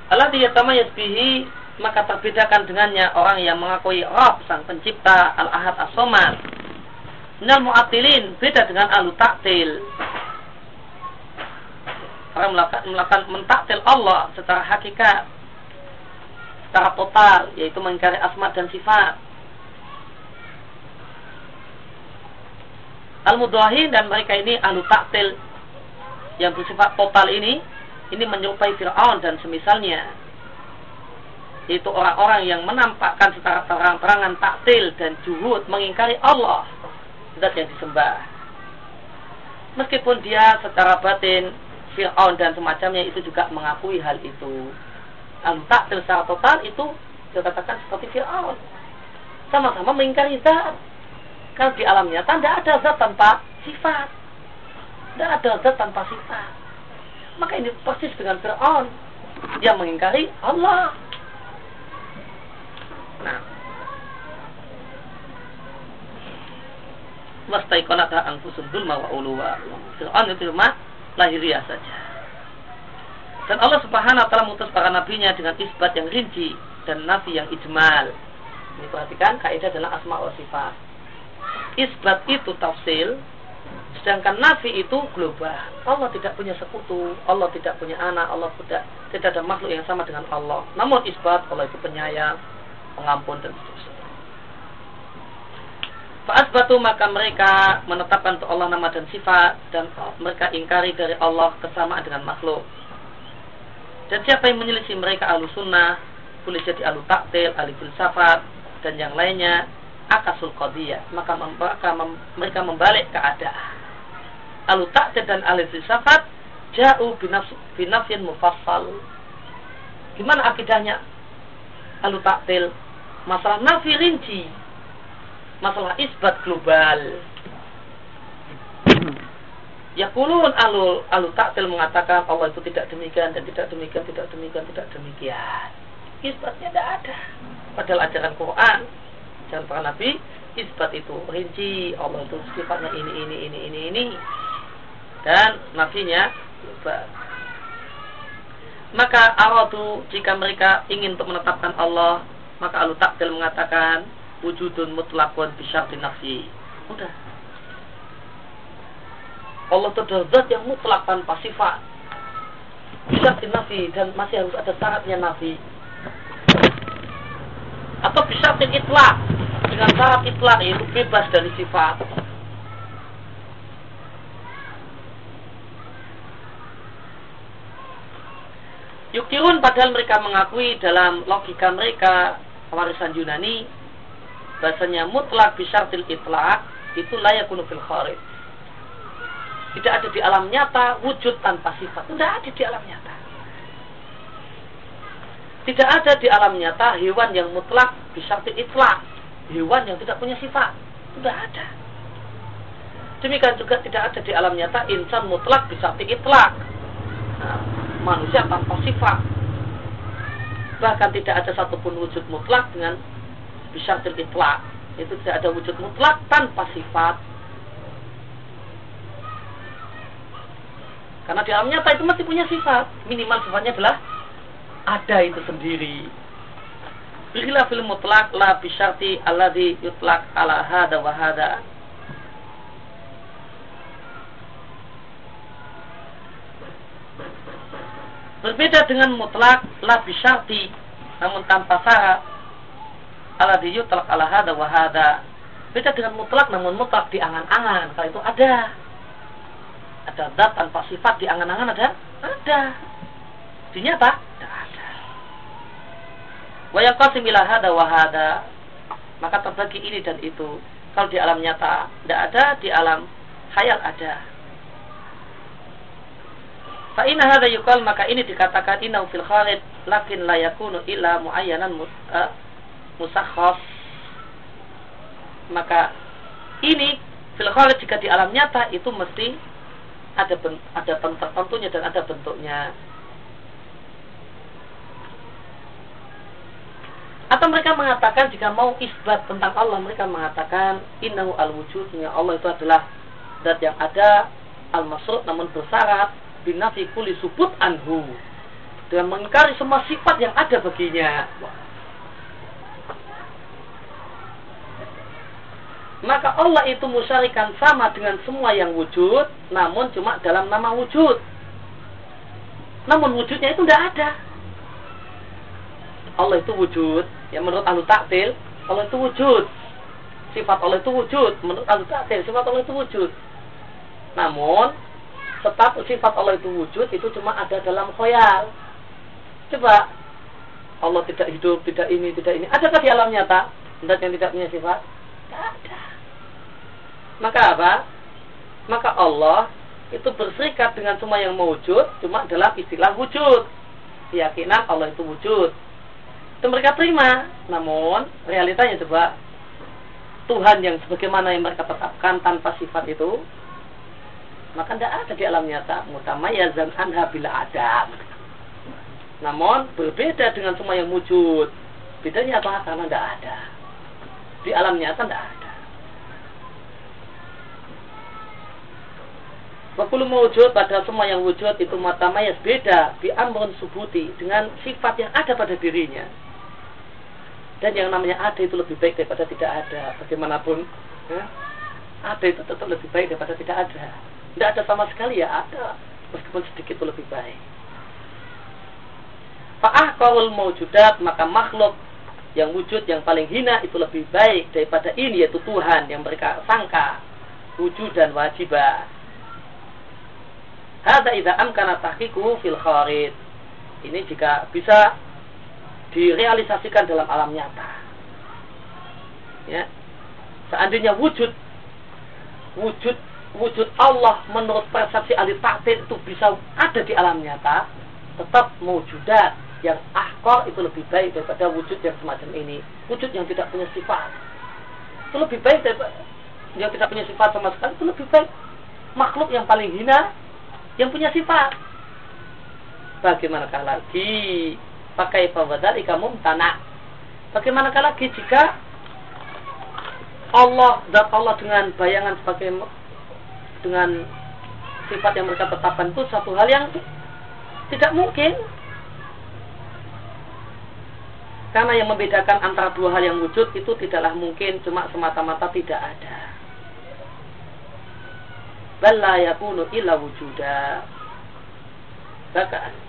Allah diyatama yasbihi maka terbedakan dengannya orang yang mengakui Rabb sang pencipta Al-Ahad As-Somad. Minal mu'atilin beda dengan alu taktil. Orang melakukan, melakukan mentaktil Allah secara hakikat secara total yaitu mengingkari asma dan sifat. Al-Mudahin dan mereka ini ahlu taktil yang bersifat total ini ini menyerupai Fir'aun dan semisalnya yaitu orang-orang yang menampakkan secara terang-terangan taktil dan juhud mengingkari Allah zat yang disembah meskipun dia secara batin Fir'aun dan semacamnya itu juga mengakui hal itu al-ta'til secara total itu dikatakan seperti Fir'aun. Sama-sama mengingkari zat. Karena di alam nyata tidak ada zat tanpa sifat. Tidak ada zat tanpa sifat. Maka ini persis dengan Fir'aun. Dia mengingkari Allah. Nah. Wastaiqonata angfusun dulma wa uluwa. Fir'aun itu cuma lahiriah saja. Dan Allah Subhanahu wa taala mengutus para nabinya dengan isbat yang rinci dan nafi yang ijmal. Ini perhatikan kaidah adalah asma wa sifat. Isbat itu tafsil, sedangkan nafi itu global. Allah tidak punya sekutu, Allah tidak punya anak, Allah tidak tidak ada makhluk yang sama dengan Allah. Namun isbat Allah itu penyayang, pengampun dan seterusnya. batu maka mereka menetapkan untuk Allah nama dan sifat dan mereka ingkari dari Allah kesamaan dengan makhluk. Dan siapa yang menyelisih mereka ahlu sunnah, boleh jadi ahlu taktil, ahli filsafat, dan yang lainnya, akasul qadiyah. Maka mereka, mereka membalik keadaan. Ahlu taktil dan ahli filsafat, jauh binafsin mufassal. Gimana akidahnya? Ahlu taktil, masalah nafi rinci, masalah isbat global Ya kulun alul alu taktil mengatakan Allah itu tidak demikian dan tidak demikian, tidak demikian, tidak demikian. Isbatnya tidak ada. Padahal ajaran Quran, ajaran para Nabi, isbat itu rinci Allah itu sifatnya ini, ini, ini, ini, ini. Dan nafinya lupa. Maka aradu jika mereka ingin untuk menetapkan Allah, maka alu taktil mengatakan wujudun mutlakun bisyarti nafsi. Udah, Allah itu zat yang mutlak tanpa sifat. Bisa nafi dan masih harus ada syaratnya nafi. Atau bisa itlak dengan syarat itlak yaitu bebas dari sifat. Yukirun padahal mereka mengakui dalam logika mereka warisan Yunani bahasanya mutlak bisyartil itlak itu layak fil kharij tidak ada di alam nyata wujud tanpa sifat. Tidak ada di alam nyata. Tidak ada di alam nyata hewan yang mutlak bisa itlak. Hewan yang tidak punya sifat. Tidak ada. Demikian juga tidak ada di alam nyata insan mutlak bisa itlak. Nah, manusia tanpa sifat. Bahkan tidak ada satupun wujud mutlak dengan bisa itlak. itu tidak ada wujud mutlak tanpa sifat karena di alam nyata itu masih punya sifat minimal sifatnya adalah ada itu sendiri Bila fil mutlak la bisyarti alladhi yutlak ala hada wa hada Berbeda dengan mutlak la bisyarti namun tanpa syarat ala yutlak ala hada wa hada. Beda dengan mutlak namun mutlak di angan-angan. Kalau itu ada. Ada zat tanpa sifat di angan-angan ada? Ada. Di nyata? Tidak ada. Wa yaqasim ila hada wa hada. Maka terbagi ini dan itu. Kalau di alam nyata tidak ada, di alam khayal ada. Fa inna hadha yuqal maka ini dikatakan inna fil khalid lakin la yakunu illa muayyanan uh, musakhas. Maka ini fil khalid jika di alam nyata itu mesti ada ben, ada tertentunya dan ada bentuknya. Atau mereka mengatakan jika mau isbat tentang Allah mereka mengatakan innahu al wujudnya Allah itu adalah zat yang ada al masrud namun bersyarat binafi kuli subut anhu. Dengan mengingkari semua sifat yang ada baginya. Maka Allah itu musyarikan sama dengan semua yang wujud namun cuma dalam nama wujud. Namun wujudnya itu tidak ada Allah itu wujud yang menurut ahlu taktil Allah itu wujud sifat Allah itu wujud menurut ahlu taktil sifat Allah itu wujud namun tetap sifat Allah itu wujud itu cuma ada dalam khoyal. Coba Allah tidak hidup, tidak ini, tidak ini. Adakah di alam nyata zat yang tidak punya sifat? Tidak ada. Maka apa? Maka Allah itu berserikat dengan semua yang mewujud cuma dalam istilah wujud. Keyakinan Allah itu wujud. Itu mereka terima. Namun realitanya coba Tuhan yang sebagaimana yang mereka tetapkan tanpa sifat itu maka tidak ada di alam nyata. Mutamayazan anha bila ada namun berbeda dengan semua yang wujud. Bedanya apa karena tidak ada. Di alam nyata tidak ada. Wakulu mewujud pada semua yang wujud itu mata mayas beda. Di amrun subuti dengan sifat yang ada pada dirinya. Dan yang namanya ada itu lebih baik daripada tidak ada. Bagaimanapun, ya, ada itu tetap lebih baik daripada tidak ada. Tidak ada sama sekali ya ada. Meskipun sedikit itu lebih baik. Fa'ah kawul mawjudat maka makhluk yang wujud yang paling hina itu lebih baik daripada ini yaitu Tuhan yang mereka sangka wujud dan wajibah. Hada idza amkana tahqiquhu fil kharid. Ini jika bisa direalisasikan dalam alam nyata. Ya. Seandainya wujud wujud wujud Allah menurut persepsi ahli takdir itu bisa ada di alam nyata, tetap mewujudat yang ahkor itu lebih baik daripada wujud yang semacam ini. Wujud yang tidak punya sifat. Itu lebih baik daripada yang tidak punya sifat sama sekali itu lebih baik. Makhluk yang paling hina yang punya sifat. Bagaimanakah lagi pakai fawadhalika mumtana? Bagaimanakah lagi jika Allah dan Allah dengan bayangan sebagai dengan sifat yang mereka tetapkan itu satu hal yang tidak mungkin. Karena yang membedakan antara dua hal yang wujud itu tidaklah mungkin cuma semata-mata tidak ada. Bala yakunu illa wujuda. Bahkan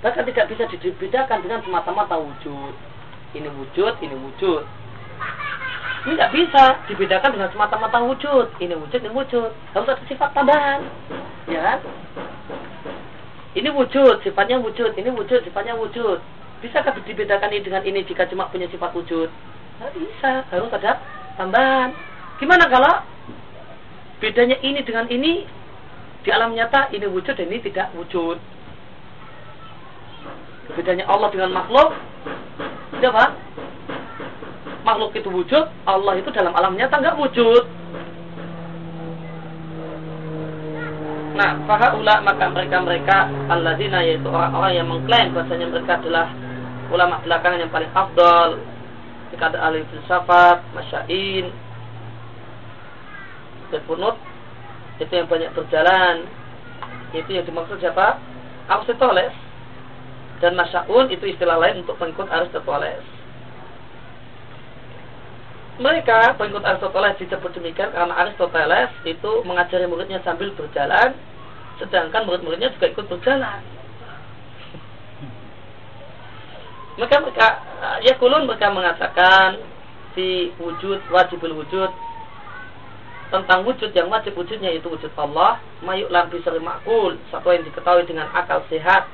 bahkan tidak bisa dibedakan dengan semata-mata wujud ini wujud ini wujud ini nggak bisa dibedakan dengan semata-mata wujud. Ini wujud, ini wujud. Harus ada sifat tambahan. Ya kan? Ini wujud, sifatnya wujud. Ini wujud, sifatnya wujud. Bisakah dibedakan ini dengan ini jika cuma punya sifat wujud? Nggak bisa. Harus ada tambahan. Gimana kalau bedanya ini dengan ini di alam nyata ini wujud dan ini tidak wujud? Bedanya Allah dengan makhluk, apa? makhluk itu wujud, Allah itu dalam alam nyata nggak wujud. Nah, ulah maka mereka-mereka alladzina yaitu orang-orang yang mengklaim bahasanya mereka adalah ulama belakangan yang paling afdol jika ada ahli filsafat masyain dan itu yang banyak berjalan. Itu yang dimaksud siapa? Aristoteles dan masyaun itu istilah lain untuk pengikut Aristoteles. Mereka pengikut Aristoteles disebut demikian karena Aristoteles itu mengajari muridnya sambil berjalan sedangkan murid-muridnya juga ikut berjalan. Maka mereka ya kulun mereka mengatakan si wujud wajibul wujud tentang wujud yang wajib wujudnya itu wujud Allah mayuk lampi seri makul satu yang diketahui dengan akal sehat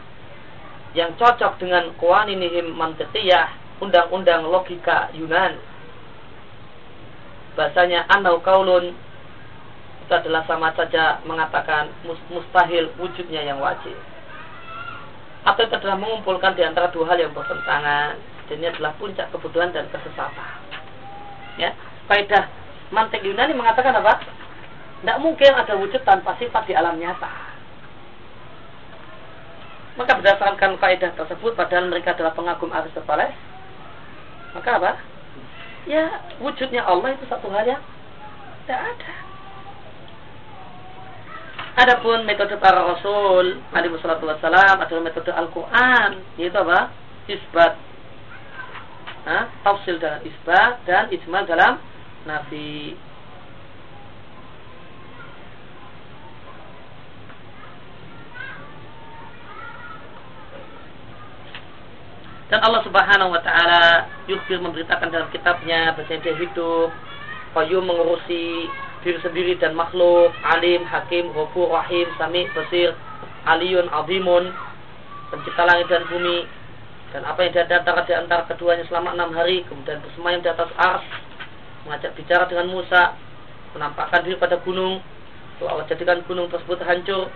yang cocok dengan kuaninihim mantetiyah undang-undang logika Yunan bahasanya anau kaulun itu adalah sama saja mengatakan mustahil wujudnya yang wajib atau itu adalah mengumpulkan di antara dua hal yang bertentangan dan ini adalah puncak kebutuhan dan kesesatan ya kaidah mantik Yunani mengatakan apa? Tidak mungkin ada wujud tanpa sifat di alam nyata. Maka berdasarkan kaidah tersebut, padahal mereka adalah pengagum Aristoteles, maka apa? Ya, wujudnya Allah itu satu hal yang tidak ada. Adapun metode para Rasul alaihi wassalam adalah metode Al-Quran, yaitu apa? Isbat. Nah, dalam isbat dan ijmal dalam nafi Dan Allah Subhanahu wa taala yukbir memberitakan dalam kitabnya bahwa dia hidup, qayyum mengurusi diri sendiri dan makhluk, alim, hakim, ghafur, rahim, sami, basir, aliyun, azimun, pencipta langit dan bumi, dan apa yang dia datang di antara keduanya selama enam hari, kemudian bersemayam di atas ars, mengajak bicara dengan Musa, menampakkan diri pada gunung, lalu Allah jadikan gunung tersebut hancur,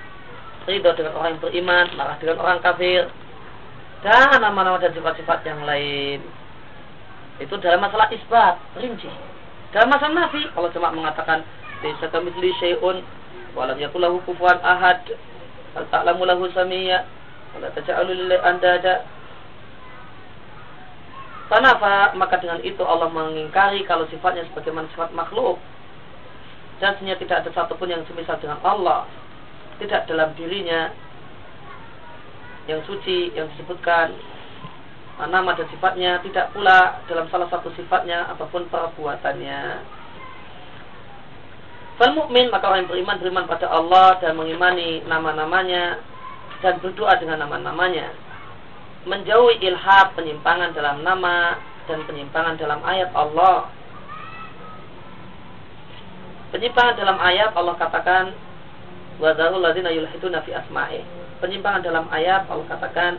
ridho dengan orang yang beriman, marah dengan orang kafir, dan nama-nama dan sifat-sifat yang lain. Itu dalam masalah isbat, rinci. Dalam masalah nafi, kalau cuma mengatakan Desa kami beli syai'un Walam yakulahu kufuan ahad Al ta'lamu lahu samiyya Wala taja'alu lillahi andada Fanafa maka dengan itu Allah mengingkari kalau sifatnya sebagaimana sifat makhluk dan tidak ada satupun yang semisal dengan Allah tidak dalam dirinya yang suci yang disebutkan nama dan sifatnya tidak pula dalam salah satu sifatnya ataupun perbuatannya Fal mukmin maka orang yang beriman beriman pada Allah dan mengimani nama-namanya dan berdoa dengan nama-namanya menjauhi ilhad penyimpangan dalam nama dan penyimpangan dalam ayat Allah. Penyimpangan dalam ayat Allah katakan wa ladzina yulhiduna fi asma'i. Penyimpangan dalam ayat Allah katakan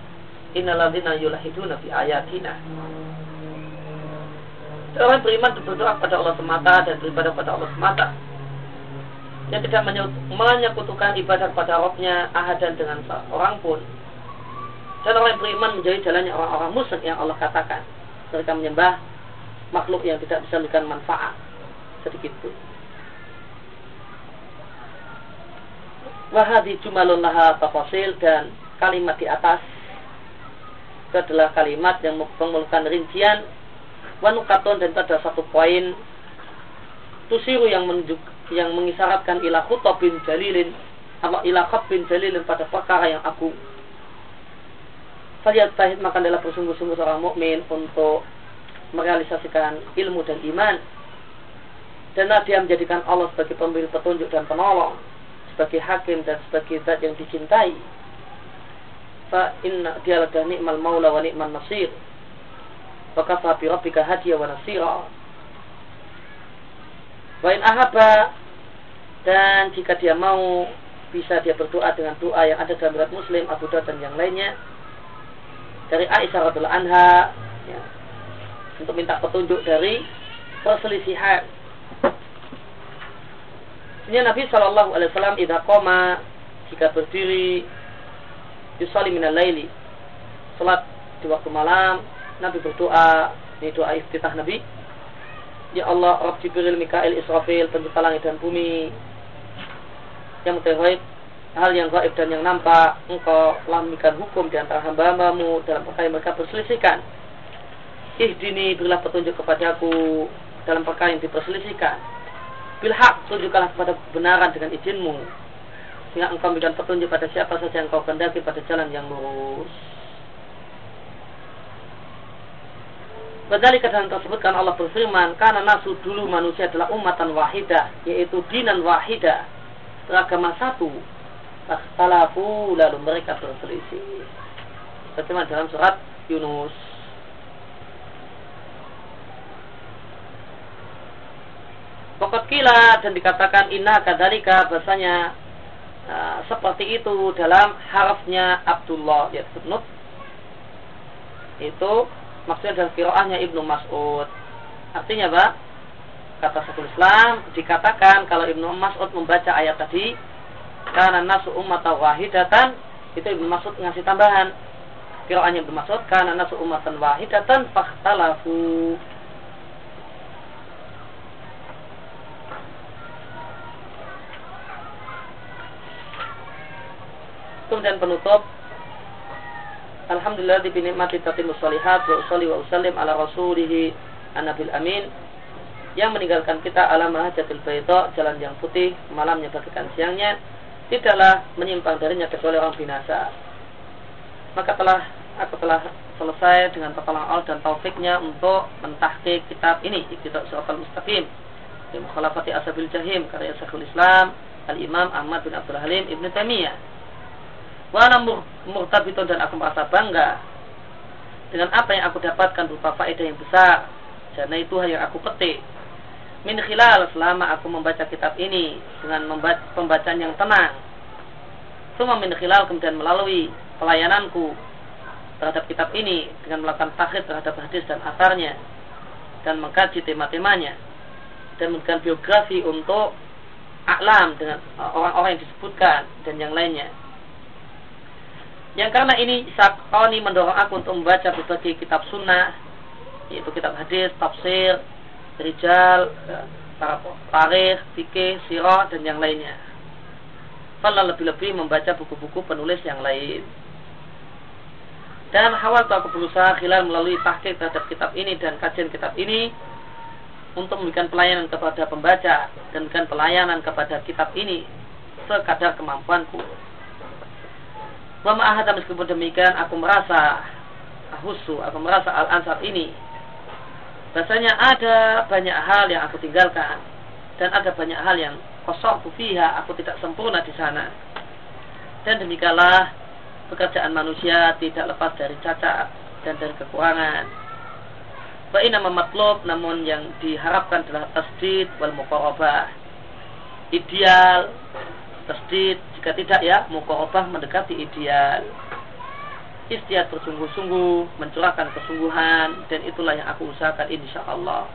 innal ladzina yulhiduna fi ayatina. Orang beriman berdoa kepada Allah semata dan beribadah kepada Allah semata. Yang tidak menyekutukan ibadah kepada Rabbnya ahadan dengan seorang pun dan orang yang beriman menjadi jalannya orang-orang musyrik yang Allah katakan. Mereka menyembah makhluk yang tidak bisa memberikan manfaat sedikit pun. Wahadi jumalun laha tafasil dan kalimat di atas. Itu adalah kalimat yang mengemukakan rincian wanukaton dan adalah satu poin. Tusiru yang menunjuk yang mengisyaratkan ila bin jalilin atau ila bin jalilin pada perkara yang agung. Tahid maka adalah bersungguh-sungguh seorang mukmin untuk merealisasikan ilmu dan iman. Dan dia menjadikan Allah sebagai pemberi petunjuk dan penolong sebagai hakim dan sebagai zat yang dicintai. Fa inna dia adalah ni'mal maula wa ni'mal nasir. Wa kafa bi rabbika hadiya wa nasira. Wa in ahaba dan jika dia mau bisa dia berdoa dengan doa yang ada dalam berat muslim Abu Dawud dan yang lainnya. Dari Aisyah radhiallahu anha ya, untuk minta petunjuk dari perselisihan. Ini Nabi Shallallahu Alaihi Wasallam idha koma jika berdiri yusali minal laili salat di waktu malam Nabi berdoa ini doa iftitah Nabi. Ya Allah Rabb Jibril Mikail Israfil pencipta langit dan bumi yang mengetahui hal yang gaib dan yang nampak engkau telah memberikan hukum di antara hamba-hambamu dalam perkara yang mereka berselisihkan ihdini berilah petunjuk kepadaku dalam perkara yang diperselisihkan bilhak tunjukkanlah kepada kebenaran dengan izinmu sehingga engkau memberikan petunjuk pada siapa saja yang kau kendaki pada jalan yang lurus Badalika dalam tersebut kan Allah berfirman, karena nasu dulu manusia adalah umatan wahidah, yaitu dinan wahidah, beragama satu. Takhtalafu lalu mereka berselisih. Bagaimana dalam surat Yunus. Pokok kila dan dikatakan inna kadalika bahasanya uh, seperti itu dalam harafnya Abdullah ya sebut itu maksudnya dalam kiroahnya Ibnu Mas'ud. Artinya apa? Kata Syekhul Islam dikatakan kalau Ibnu Mas'ud membaca ayat tadi karena nasu umat wahidatan itu Ibnu Mas'ud ngasih tambahan kiroahnya Ibnu Mas'ud karena nasu umatan wahidatan fakhtalafu Kemudian penutup. Alhamdulillah di binikmati tatimus salihat wa usalli wa usallim ala rasulihi anabil amin. Yang meninggalkan kita alam mahajatil baita jalan yang putih malamnya bagikan siangnya tidaklah menyimpang darinya kecuali orang binasa. Maka telah aku telah selesai dengan pertolongan Allah dan taufiknya untuk mentahqiq kitab ini kitab Suratul Mustaqim di Mukhalafati Asabil Jahim karya Syekhul Islam Al-Imam Ahmad bin Abdul Halim Ibn Taimiyah Wana murtabitun dan aku merasa bangga dengan apa yang aku dapatkan berupa faedah yang besar. Karena itu yang aku petik. Min khilal selama aku membaca kitab ini dengan pembacaan yang tenang. Semua min khilal kemudian melalui pelayananku terhadap kitab ini dengan melakukan takhid terhadap hadis dan asarnya dan mengkaji tema-temanya dan memberikan biografi untuk aklam dengan orang-orang yang disebutkan dan yang lainnya yang karena ini Sakoni mendorong aku untuk membaca berbagai kitab sunnah yaitu kitab hadis, tafsir, rijal, ya, para tarikh, fikih, sirah dan yang lainnya. Fala lebih-lebih membaca buku-buku penulis yang lain. Dan awal aku berusaha hilal melalui tahqiq terhadap kitab ini dan kajian kitab ini untuk memberikan pelayanan kepada pembaca dan memberikan pelayanan kepada kitab ini sekadar kemampuanku. Wa ma'ahada meskipun demikian aku merasa husu, aku merasa al-ansar ini Bahasanya ada banyak hal yang aku tinggalkan dan ada banyak hal yang kosong fiha, aku tidak sempurna di sana. Dan demikianlah pekerjaan manusia tidak lepas dari cacat dan dari kekurangan. Fa'ina mematlub namun yang diharapkan adalah tasdid wal muqarabah. Ideal tasdid jika tidak ya mukorobah mendekati ideal. Istiad bersungguh-sungguh mencurahkan kesungguhan dan itulah yang aku usahakan insya Allah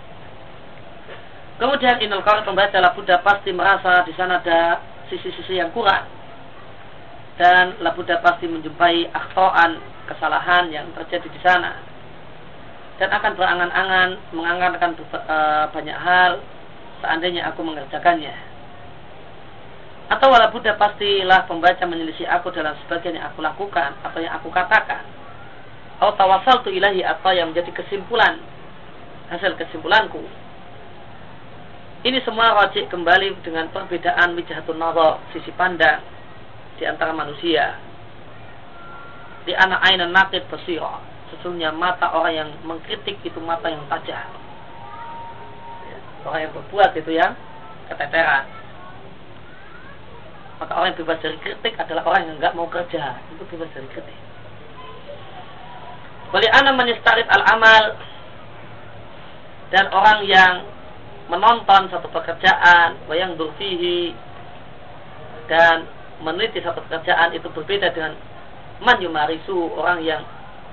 kemudian inal qari pembaca labuda pasti merasa di sana ada sisi-sisi yang kurang. Dan labuda pasti menjumpai akhtoan kesalahan yang terjadi di sana. Dan akan berangan-angan mengangankan eh, banyak hal seandainya aku mengerjakannya atau wala Buddha pastilah pembaca menyelisih aku dalam sebagian yang aku lakukan atau yang aku katakan. Atau tawasal tu ilahi atau yang menjadi kesimpulan hasil kesimpulanku. Ini semua wajib kembali dengan perbedaan wijahatun nazar, sisi pandang di antara manusia. Di anak ainan nakid basira. Sesungguhnya mata orang yang mengkritik itu mata yang tajam. Orang yang berbuat itu yang keteteran maka orang yang bebas dari kritik adalah orang yang nggak mau kerja. Itu bebas dari kritik. Wali ana menyistarit al amal dan orang yang menonton satu pekerjaan wayang durfihi dan meneliti satu pekerjaan itu berbeda dengan man yumarisu orang yang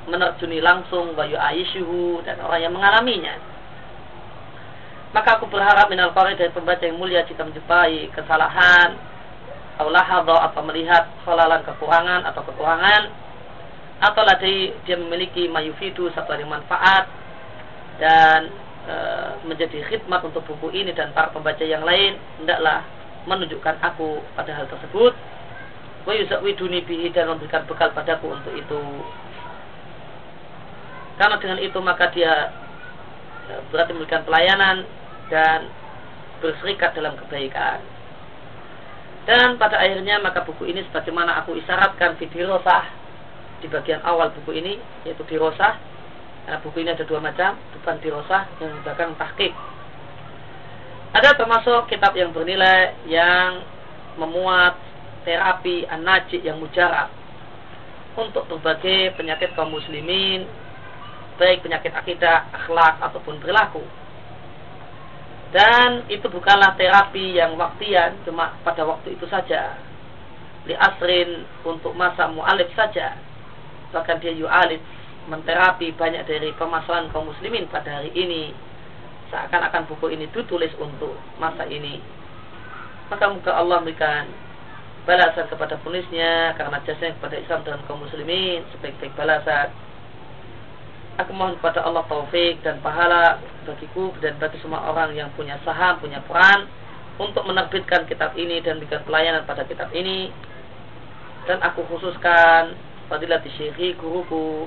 menerjuni langsung bayu aisyuhu dan orang yang mengalaminya. Maka aku berharap minal qari dari pembaca yang mulia jika menjumpai kesalahan atau lahadha atau melihat khalalan kekurangan atau kekurangan atau ladai dia memiliki mayufidu satu hari manfaat. Dan e, menjadi khidmat untuk buku ini dan para pembaca yang lain hendaklah menunjukkan aku pada hal tersebut. Wa yuzawiduni bihi dan memberikan bekal padaku untuk itu. Karena dengan itu maka dia berarti memberikan pelayanan dan berserikat dalam kebaikan. Dan pada akhirnya maka buku ini sebagaimana aku isyaratkan di dirosah di bagian awal buku ini yaitu dirosah. Nah, buku ini ada dua macam, bukan dirosah yang merupakan tahqiq. Ada termasuk kitab yang bernilai yang memuat terapi an yang mujarab untuk berbagai penyakit kaum muslimin baik penyakit akidah, akhlak ataupun perilaku. Dan itu bukanlah terapi yang waktian cuma pada waktu itu saja. Li asrin untuk masa mu'alif saja. Bahkan dia yu'alif menterapi banyak dari permasalahan kaum muslimin pada hari ini. Seakan-akan buku ini ditulis untuk masa ini. Maka muka Allah memberikan balasan kepada penulisnya karena jasanya kepada Islam dan kaum muslimin sebaik-baik balasan Aku mohon kepada Allah taufik dan pahala bagiku dan bagi semua orang yang punya saham, punya peran untuk menerbitkan kitab ini dan berikan pelayanan pada kitab ini. Dan aku khususkan fadilat syekhi guruku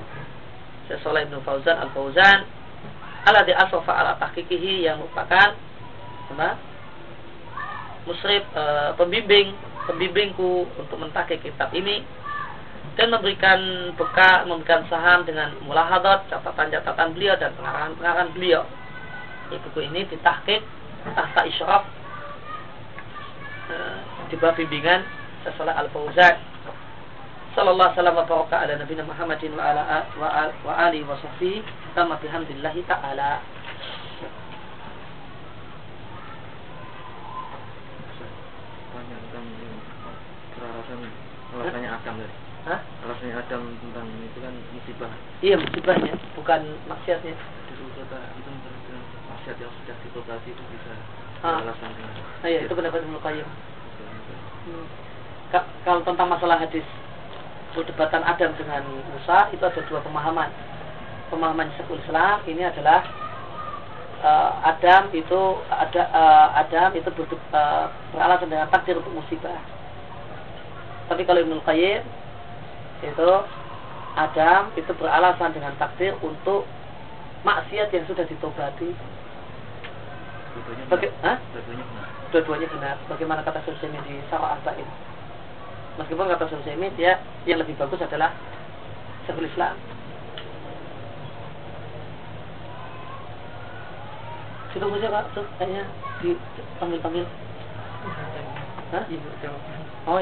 Syekh Saleh bin Fauzan Al-Fauzan ala di asofa ala tahkikihi yang merupakan apa? musrif e, pembimbing pembimbingku untuk mentahkik kitab ini dan memberikan bekal, memberikan saham dengan mulahadat, catatan-catatan beliau dan pengarahan-pengarahan beliau. Di buku ini ditahkik tahta isyraf uh, di bawah bimbingan sesuai Al-Fauzan. Sallallahu alaihi wa ala Nabi Muhammadin wa ala wa, wa ali wa sahbihi kama bihamdillahi ta'ala. Tadi. Alasannya Adam tentang itu kan musibah. Iya musibahnya, bukan maksiatnya. Itu tentang maksiat yang sudah ditobati itu bisa Ah. alasan dengan. Ah, iya, itu pendapat Ibnu Qayyim. Hmm. Ka- Kalau tentang masalah hadis perdebatan Adam dengan Musa itu ada dua pemahaman. Pemahaman Syekhul Islam ini adalah uh, Adam itu ada uh, Adam itu ber, uh, beralasan dengan takdir untuk musibah. Tapi kalau Ibnu Qayyim itu Adam itu beralasan dengan takdir untuk maksiat yang sudah ditobati. Dua-duanya Baga- benar. Dua-duanya benar. Bagaimana kata Sulaiman di Sarah Arba'in. Meskipun kata Sulaiman dia yang lebih bagus adalah Syekhul Islam. Situ saja Pak, tuh kayaknya dipanggil-panggil. Hah? Oh,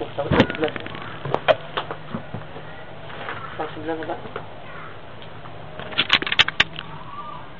cuộc sống của sinh lân. Sau sinh lân các bạn.